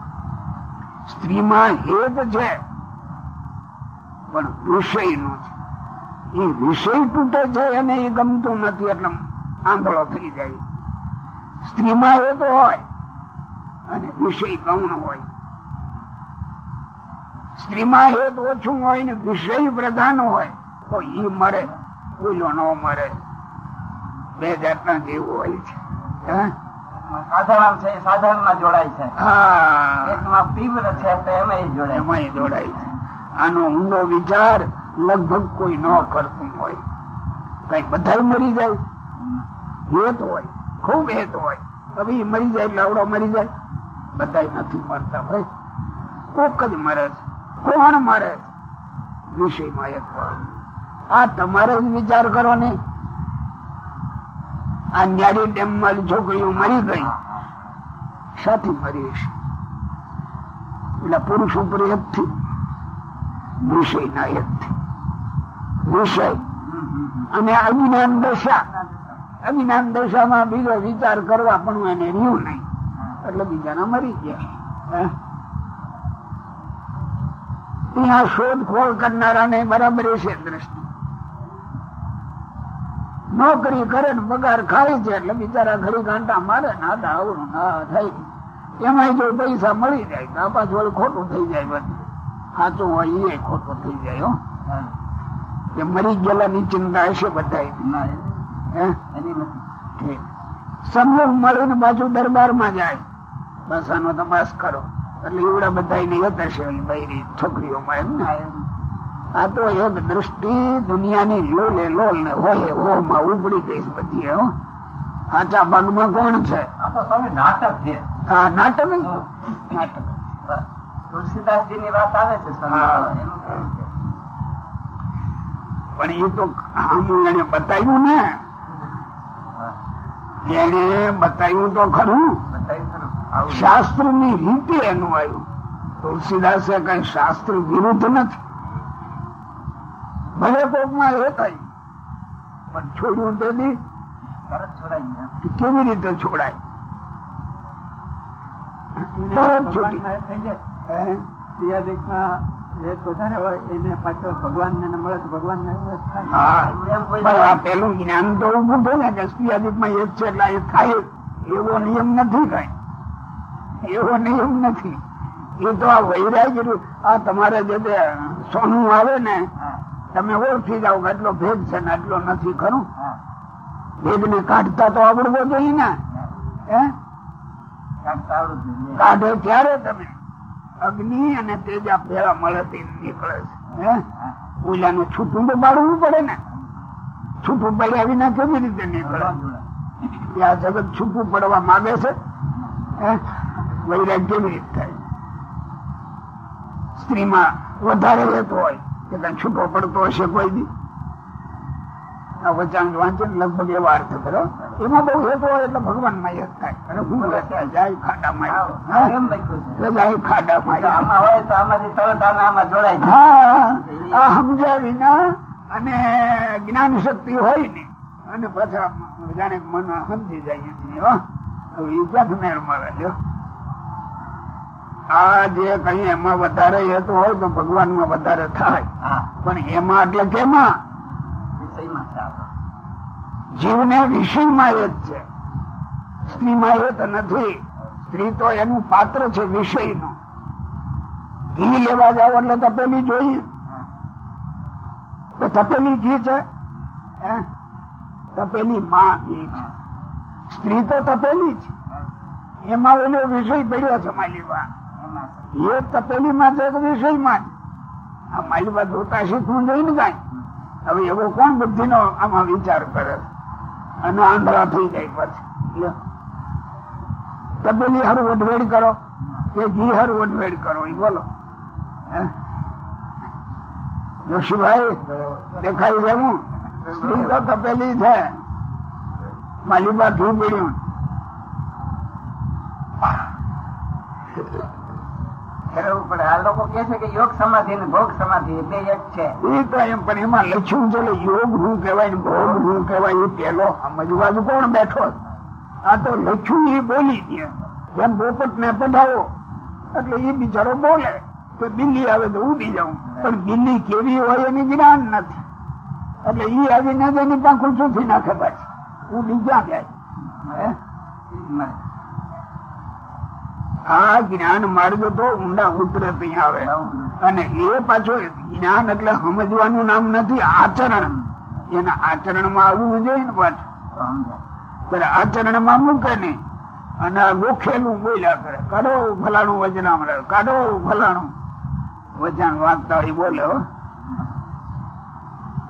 સ્ત્રીમાં હેત છે. પણ વિષયનું છે. એ વિષય તૂટે છે અને એ ગમતું નથી એટલે આંધળો થઈ જાય. સ્ત્રીમાં હેદ હોય અને વિષય ગૌણ હોય. સ્ત્રીમાં હેત ઓછું હોય ને વિષય પ્રધાન હોય, તો ઈ મરે ઓલો ન મરે. બે જાતના જેવું હોય છે. હે? સાધારણ છે એ સાધારણમાં જોડાય છે. હા. એકમાં તીવ્ર છે તો એમાં જોડાય એમાંય જોડાય છે. આનો ઊંડો વિચાર લગભગ કોઈ ન કરતું હોય. કઈ બધા મરી જાય. હેત હોય ખૂબ હેત હોય. હવે મરી જાય એટલે આવડો મરી જાય. બધા નથી મરતા ભાઈ. કોક જ મરે છે. કોણ મરે છે? વિષયમાં એક. આ તમારે જ વિચાર કરો ને. આ ન્યારી ડેમમાં છોકરીઓ મરી ગઈ. સાથી મરી હશે એટલે પુરુષ ઉપર એક વિષય ના એક વિષય. અને અજ્ઞાન દશા. અજ્ઞાન દશામાં બીજો વિચાર કરવા પણ એને રહ્યું નહીં. એટલે બીજાના મરી ગયા? ત્યાં શોધખોળ કરનારા ને બરાબર છે દ્રષ્ટિ. નોકરી કરે ને પગાર ખાય છે એટલે બિચારા ઘડી ઘાંટા મારે ને આધા આવડું ના થાય. એમાં જો પૈસા મળી જાય તો આ પાછું ખોટું થઈ જાય બધું. સાચું હોય એ ખોટું થઈ જાય હો. એ મરી ગયેલા ની ચિંતા હશે બધા. સમૂહ મળીને પાછું દરબારમાં જાય. બસ આનો તપાસ કરો. એટલે એવડા બધા ની હશે ભાઈ બૈરી છોકરીઓમાં એમ ને. આ તો એક દ્રષ્ટિ દુનિયાની લોલે લોલ ને હોય હો માં ઉપડી ગઈ બધી હો. સાચા ભાગમાં કોણ છે? નાટક છે. આ નાટક નાટક. તુલસીદાસજી ની વાત આવે છે હા. સ્વામી એનું કેવું છે? પણ એ તો એને બતાવ્યું ને. એને બતાવ્યું તો ખરું. શાસ્ત્રની રીતે એનું આવ્યું. તુલસીદાસે કઈ શાસ્ત્ર વિરુદ્ધ નથી. ભલે કોકમાં એ કઈ પણ છોડ્યું તો દી કેવી રીતે છોડાય? પેલું જ્ઞાન તો ઉભું થયું ને કે સ્ત્રીયાદિકમાં એક છે એટલે એ થાય. એવો નિયમ નથી કઈ. એવો નિયમ નથી. એ તો આ વૈરાગ્ય રૂપ- આ તમારે જે સોનું આવે ને તમે ઓળખી જાઓ કે આટલો ભેદ છે ને આટલો નથી ખરું? ભેદ ને કાઢતા તો આવડવો જોઈએ ને. હા. તો. કાઢે ત્યારે તમે. અગ્નિ અને તેજા ભેળા મળતી નીકળે છે. હે. ઓલાનું છૂટું તો પાડવું પડે ને. છૂટું પડ્યા વિના કેવી રીતે નીકળે? આ જગત છૂટું પડવા માંગે છે. હે? વૈરાગ કેવી રીતે થાય? સ્ત્રીમાં વધારે રહેતો હોય. કે છૂટો પડતો હશે કોઈ દી આ વચાંગ વાંચે લગભગ એવા અર્થ કરો એમાં બહુ હેત હોય એટલે ભગવાનમાં હેત થાય અને હું જાય. જાય. હા આ સમજ્યા વિના અને જ્ઞાન શક્તિ હોય ને અને પાછા જાણે મન સમજી જાય હો. ક્યાંથી મેળ? આ જે કઈ એમાં વધારે હેતુ હોય તો ભગવાનમાં વધારે થાય. પણ એમાં એટલે કેમાં. જીવને વિષયમાં એ છે. સ્ત્રીમાં એ તો નથી. સ્ત્રી તો એનું પાત્ર છે વિષયનું. ઘી લેવા જાવ એટલે તપેલી જોઈએ તો તપેલી ઘી છે? તપેલી માં ઘી છે. સ્ત્રી તો તપેલી છે એમાં એનો વિષય પડ્યો છે એમાં છે. એ તપેલીમાં છે કે વિષયમાં જ? આ જોઈએ ને કાંઈ હવે એવો કોણ બુદ્ધિ નો આમાં વિચાર કરે? અને આંધળા થઈ જાય તપેલી હારું વઢવેડ કરો. કે ઘી હારું વઢવેડ કરો. એ બોલો? જોશીભાઈ દેખાય હું? સ્ત્રી તો તપેલી છે. માલિબા ઘી પીડ્યું પડે. આ લોકો કે છે કે યોગ સમાધિ ને ભોગ સમાધિ બે એક છે. એ તો એમ પણ એમાં લખ્યું છે એટલે યોગ શું કહેવાય ને ભોગ શું કહેવાય એ પેલો સમજવા કોણ બેઠો આ તો લખ્યું એ બોલી દે જેમ બોપટ ને પઢાવો એટલે એ બિચારો બોલે તો બિલ્લી આવે તો ઉડી જાઉં. પણ બિલ્લી કેવી હોય એની જ્ઞાન નથી. એટલે એ આવીને એની પાંખું ચૂંથી નાખે પાછી. ઉડી ક્યાં જાય? હે? આ જ્ઞાન માર્ગ તો ઊંડા ઉતરે ત્યાં આવે. અને એ પાછો જ્ઞાન એટલે સમજવાનું નામ નથી, આચરણ. એના આચરણમાં આવવું જોઈએ પાછું. ત્યારે આચરણમાં મૂકે નહીં અને ગોખેલું બોલ્યા કરે. કાઢો ફલાણું વચનામ કાઢો ફલાણું. વચન વાંચતા હોય બોલો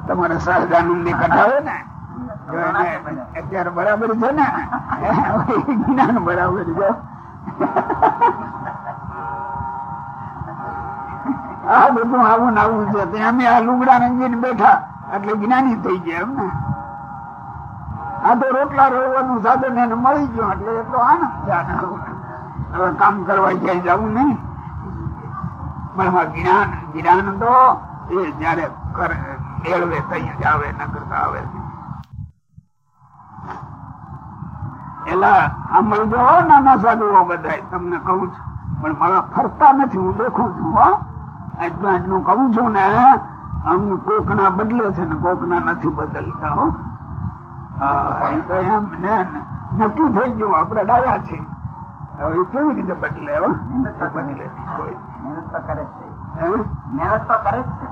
તમારે સહજાનંદ કઢાવે ને? અત્યારે બરાબર છે ને જ્ઞાન બરાબર છે. આ બધું આવું ને આવું છે. અમે આ લુગડા રંગીને બેઠા. એટલે જ્ઞાની થઈ ગયા એમ ને. આ તો રોટલા રોવાનું સાધન એને મળી ગયું. એટલે એટલો આનંદ છે હવે કામ કરવા ક્યાંય જવું નહીં. પણ જ્ઞાન જ્ઞાન તો એ જયારે મેળવે તૈયાર આવે, ન કરતા આવે. એલા સાંભળજો નાના સાધુઓ બધા તમને કહું છું. પણ મારા ફરતા નથી હું દેખું છું હો. આજનું આજનું કહું છું ને આમ કોક ના બદલે છે ને કોક ના નથી બદલતા હો. એમ ને નક્કી થઈ ગયું આપડે ડાયા છે હવે કેવી રીતે બદલે હો? બદલે કોઈ. મહેનત તો કરે છે.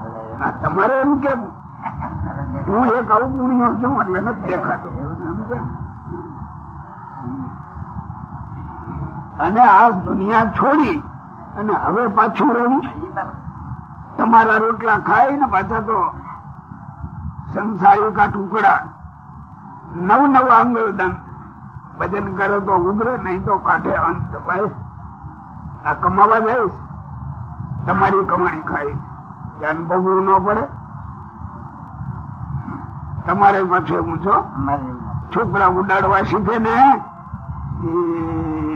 તમારે એમ કેમ હું એક અવગુણ્યો છું એટલે નથી દેખાતો. અને આ દુનિયા છોડી અને હવે પાછું રહેવું તમારા રોટલા ખાઈ ને પાછા તો સંસારિકા ટુકડા નવ નવ આંગળદાન ભજન કરે તો ઉઘરે નહીં તો કાઢે અંત ભાઈ. આ કમાવા જઈશ. તમારી કમાણી ખાઈ. ધ્યાન ભોગવું ન પડે. તમારે પાછું હું છો? છોકરા ઉડાડવા શીખે ને?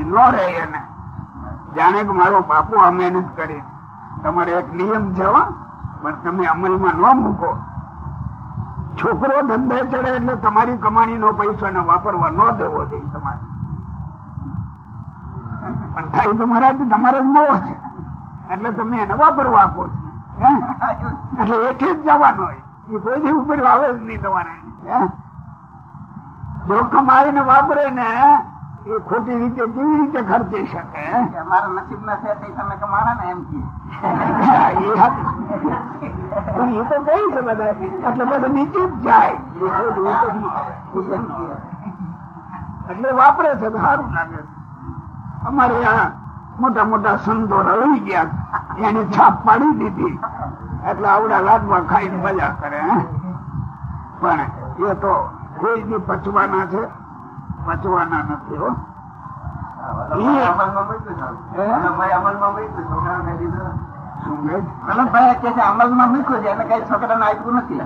નો રહે એને. જાણે કે મારો બાપુ આ મહેનત કરી. તમારે એક નિયમ જવા પણ તમે અમલમાં ન મૂકો. છોકરો ધંધે ચડે એટલે તમારી કમાણી નો પૈસા ને વાપરવા ન દેવો જોઈએ તમારે. પણ થાય તમારા તમારે જ મોહ છે એટલે તમે એને વાપરવા આપો? એટલે એથી જ જવાનો એ કોઈ ઉપર વાવે જ નહીં તમારે? જો કમાઈને વાપરે ને એ ખોટી રીતે કેવી રીતે ખર્ચી શકે મારા નસીબ ના છે તમે કમાણા ને એમ એ તો કઈ છે બધા એટલે બધા નીચે જ જાય. એટલે વાપરે છે તો સારું લાગે અમારે આ મોટા મોટા સંતો રહી ગયા. એને છાપ પાડી દીધી. એટલે આવડા લાડવા ખાઈને મજા કરે? પણ એ તો કોઈ પચવાના છે. પચવાના નથી હો. અમલમાં મૂક્યું છે. એને કઈ છોકરાને આપ્યું નથી.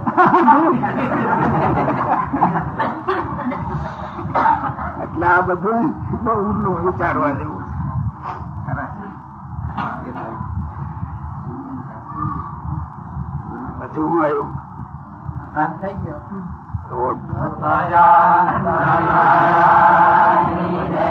એટલે આ બધું બહુ ઊંડું વિચારવા જેવું પછી હું આવ્યું. થઈ ગયો. اور بھوتا جان نا ما نی دے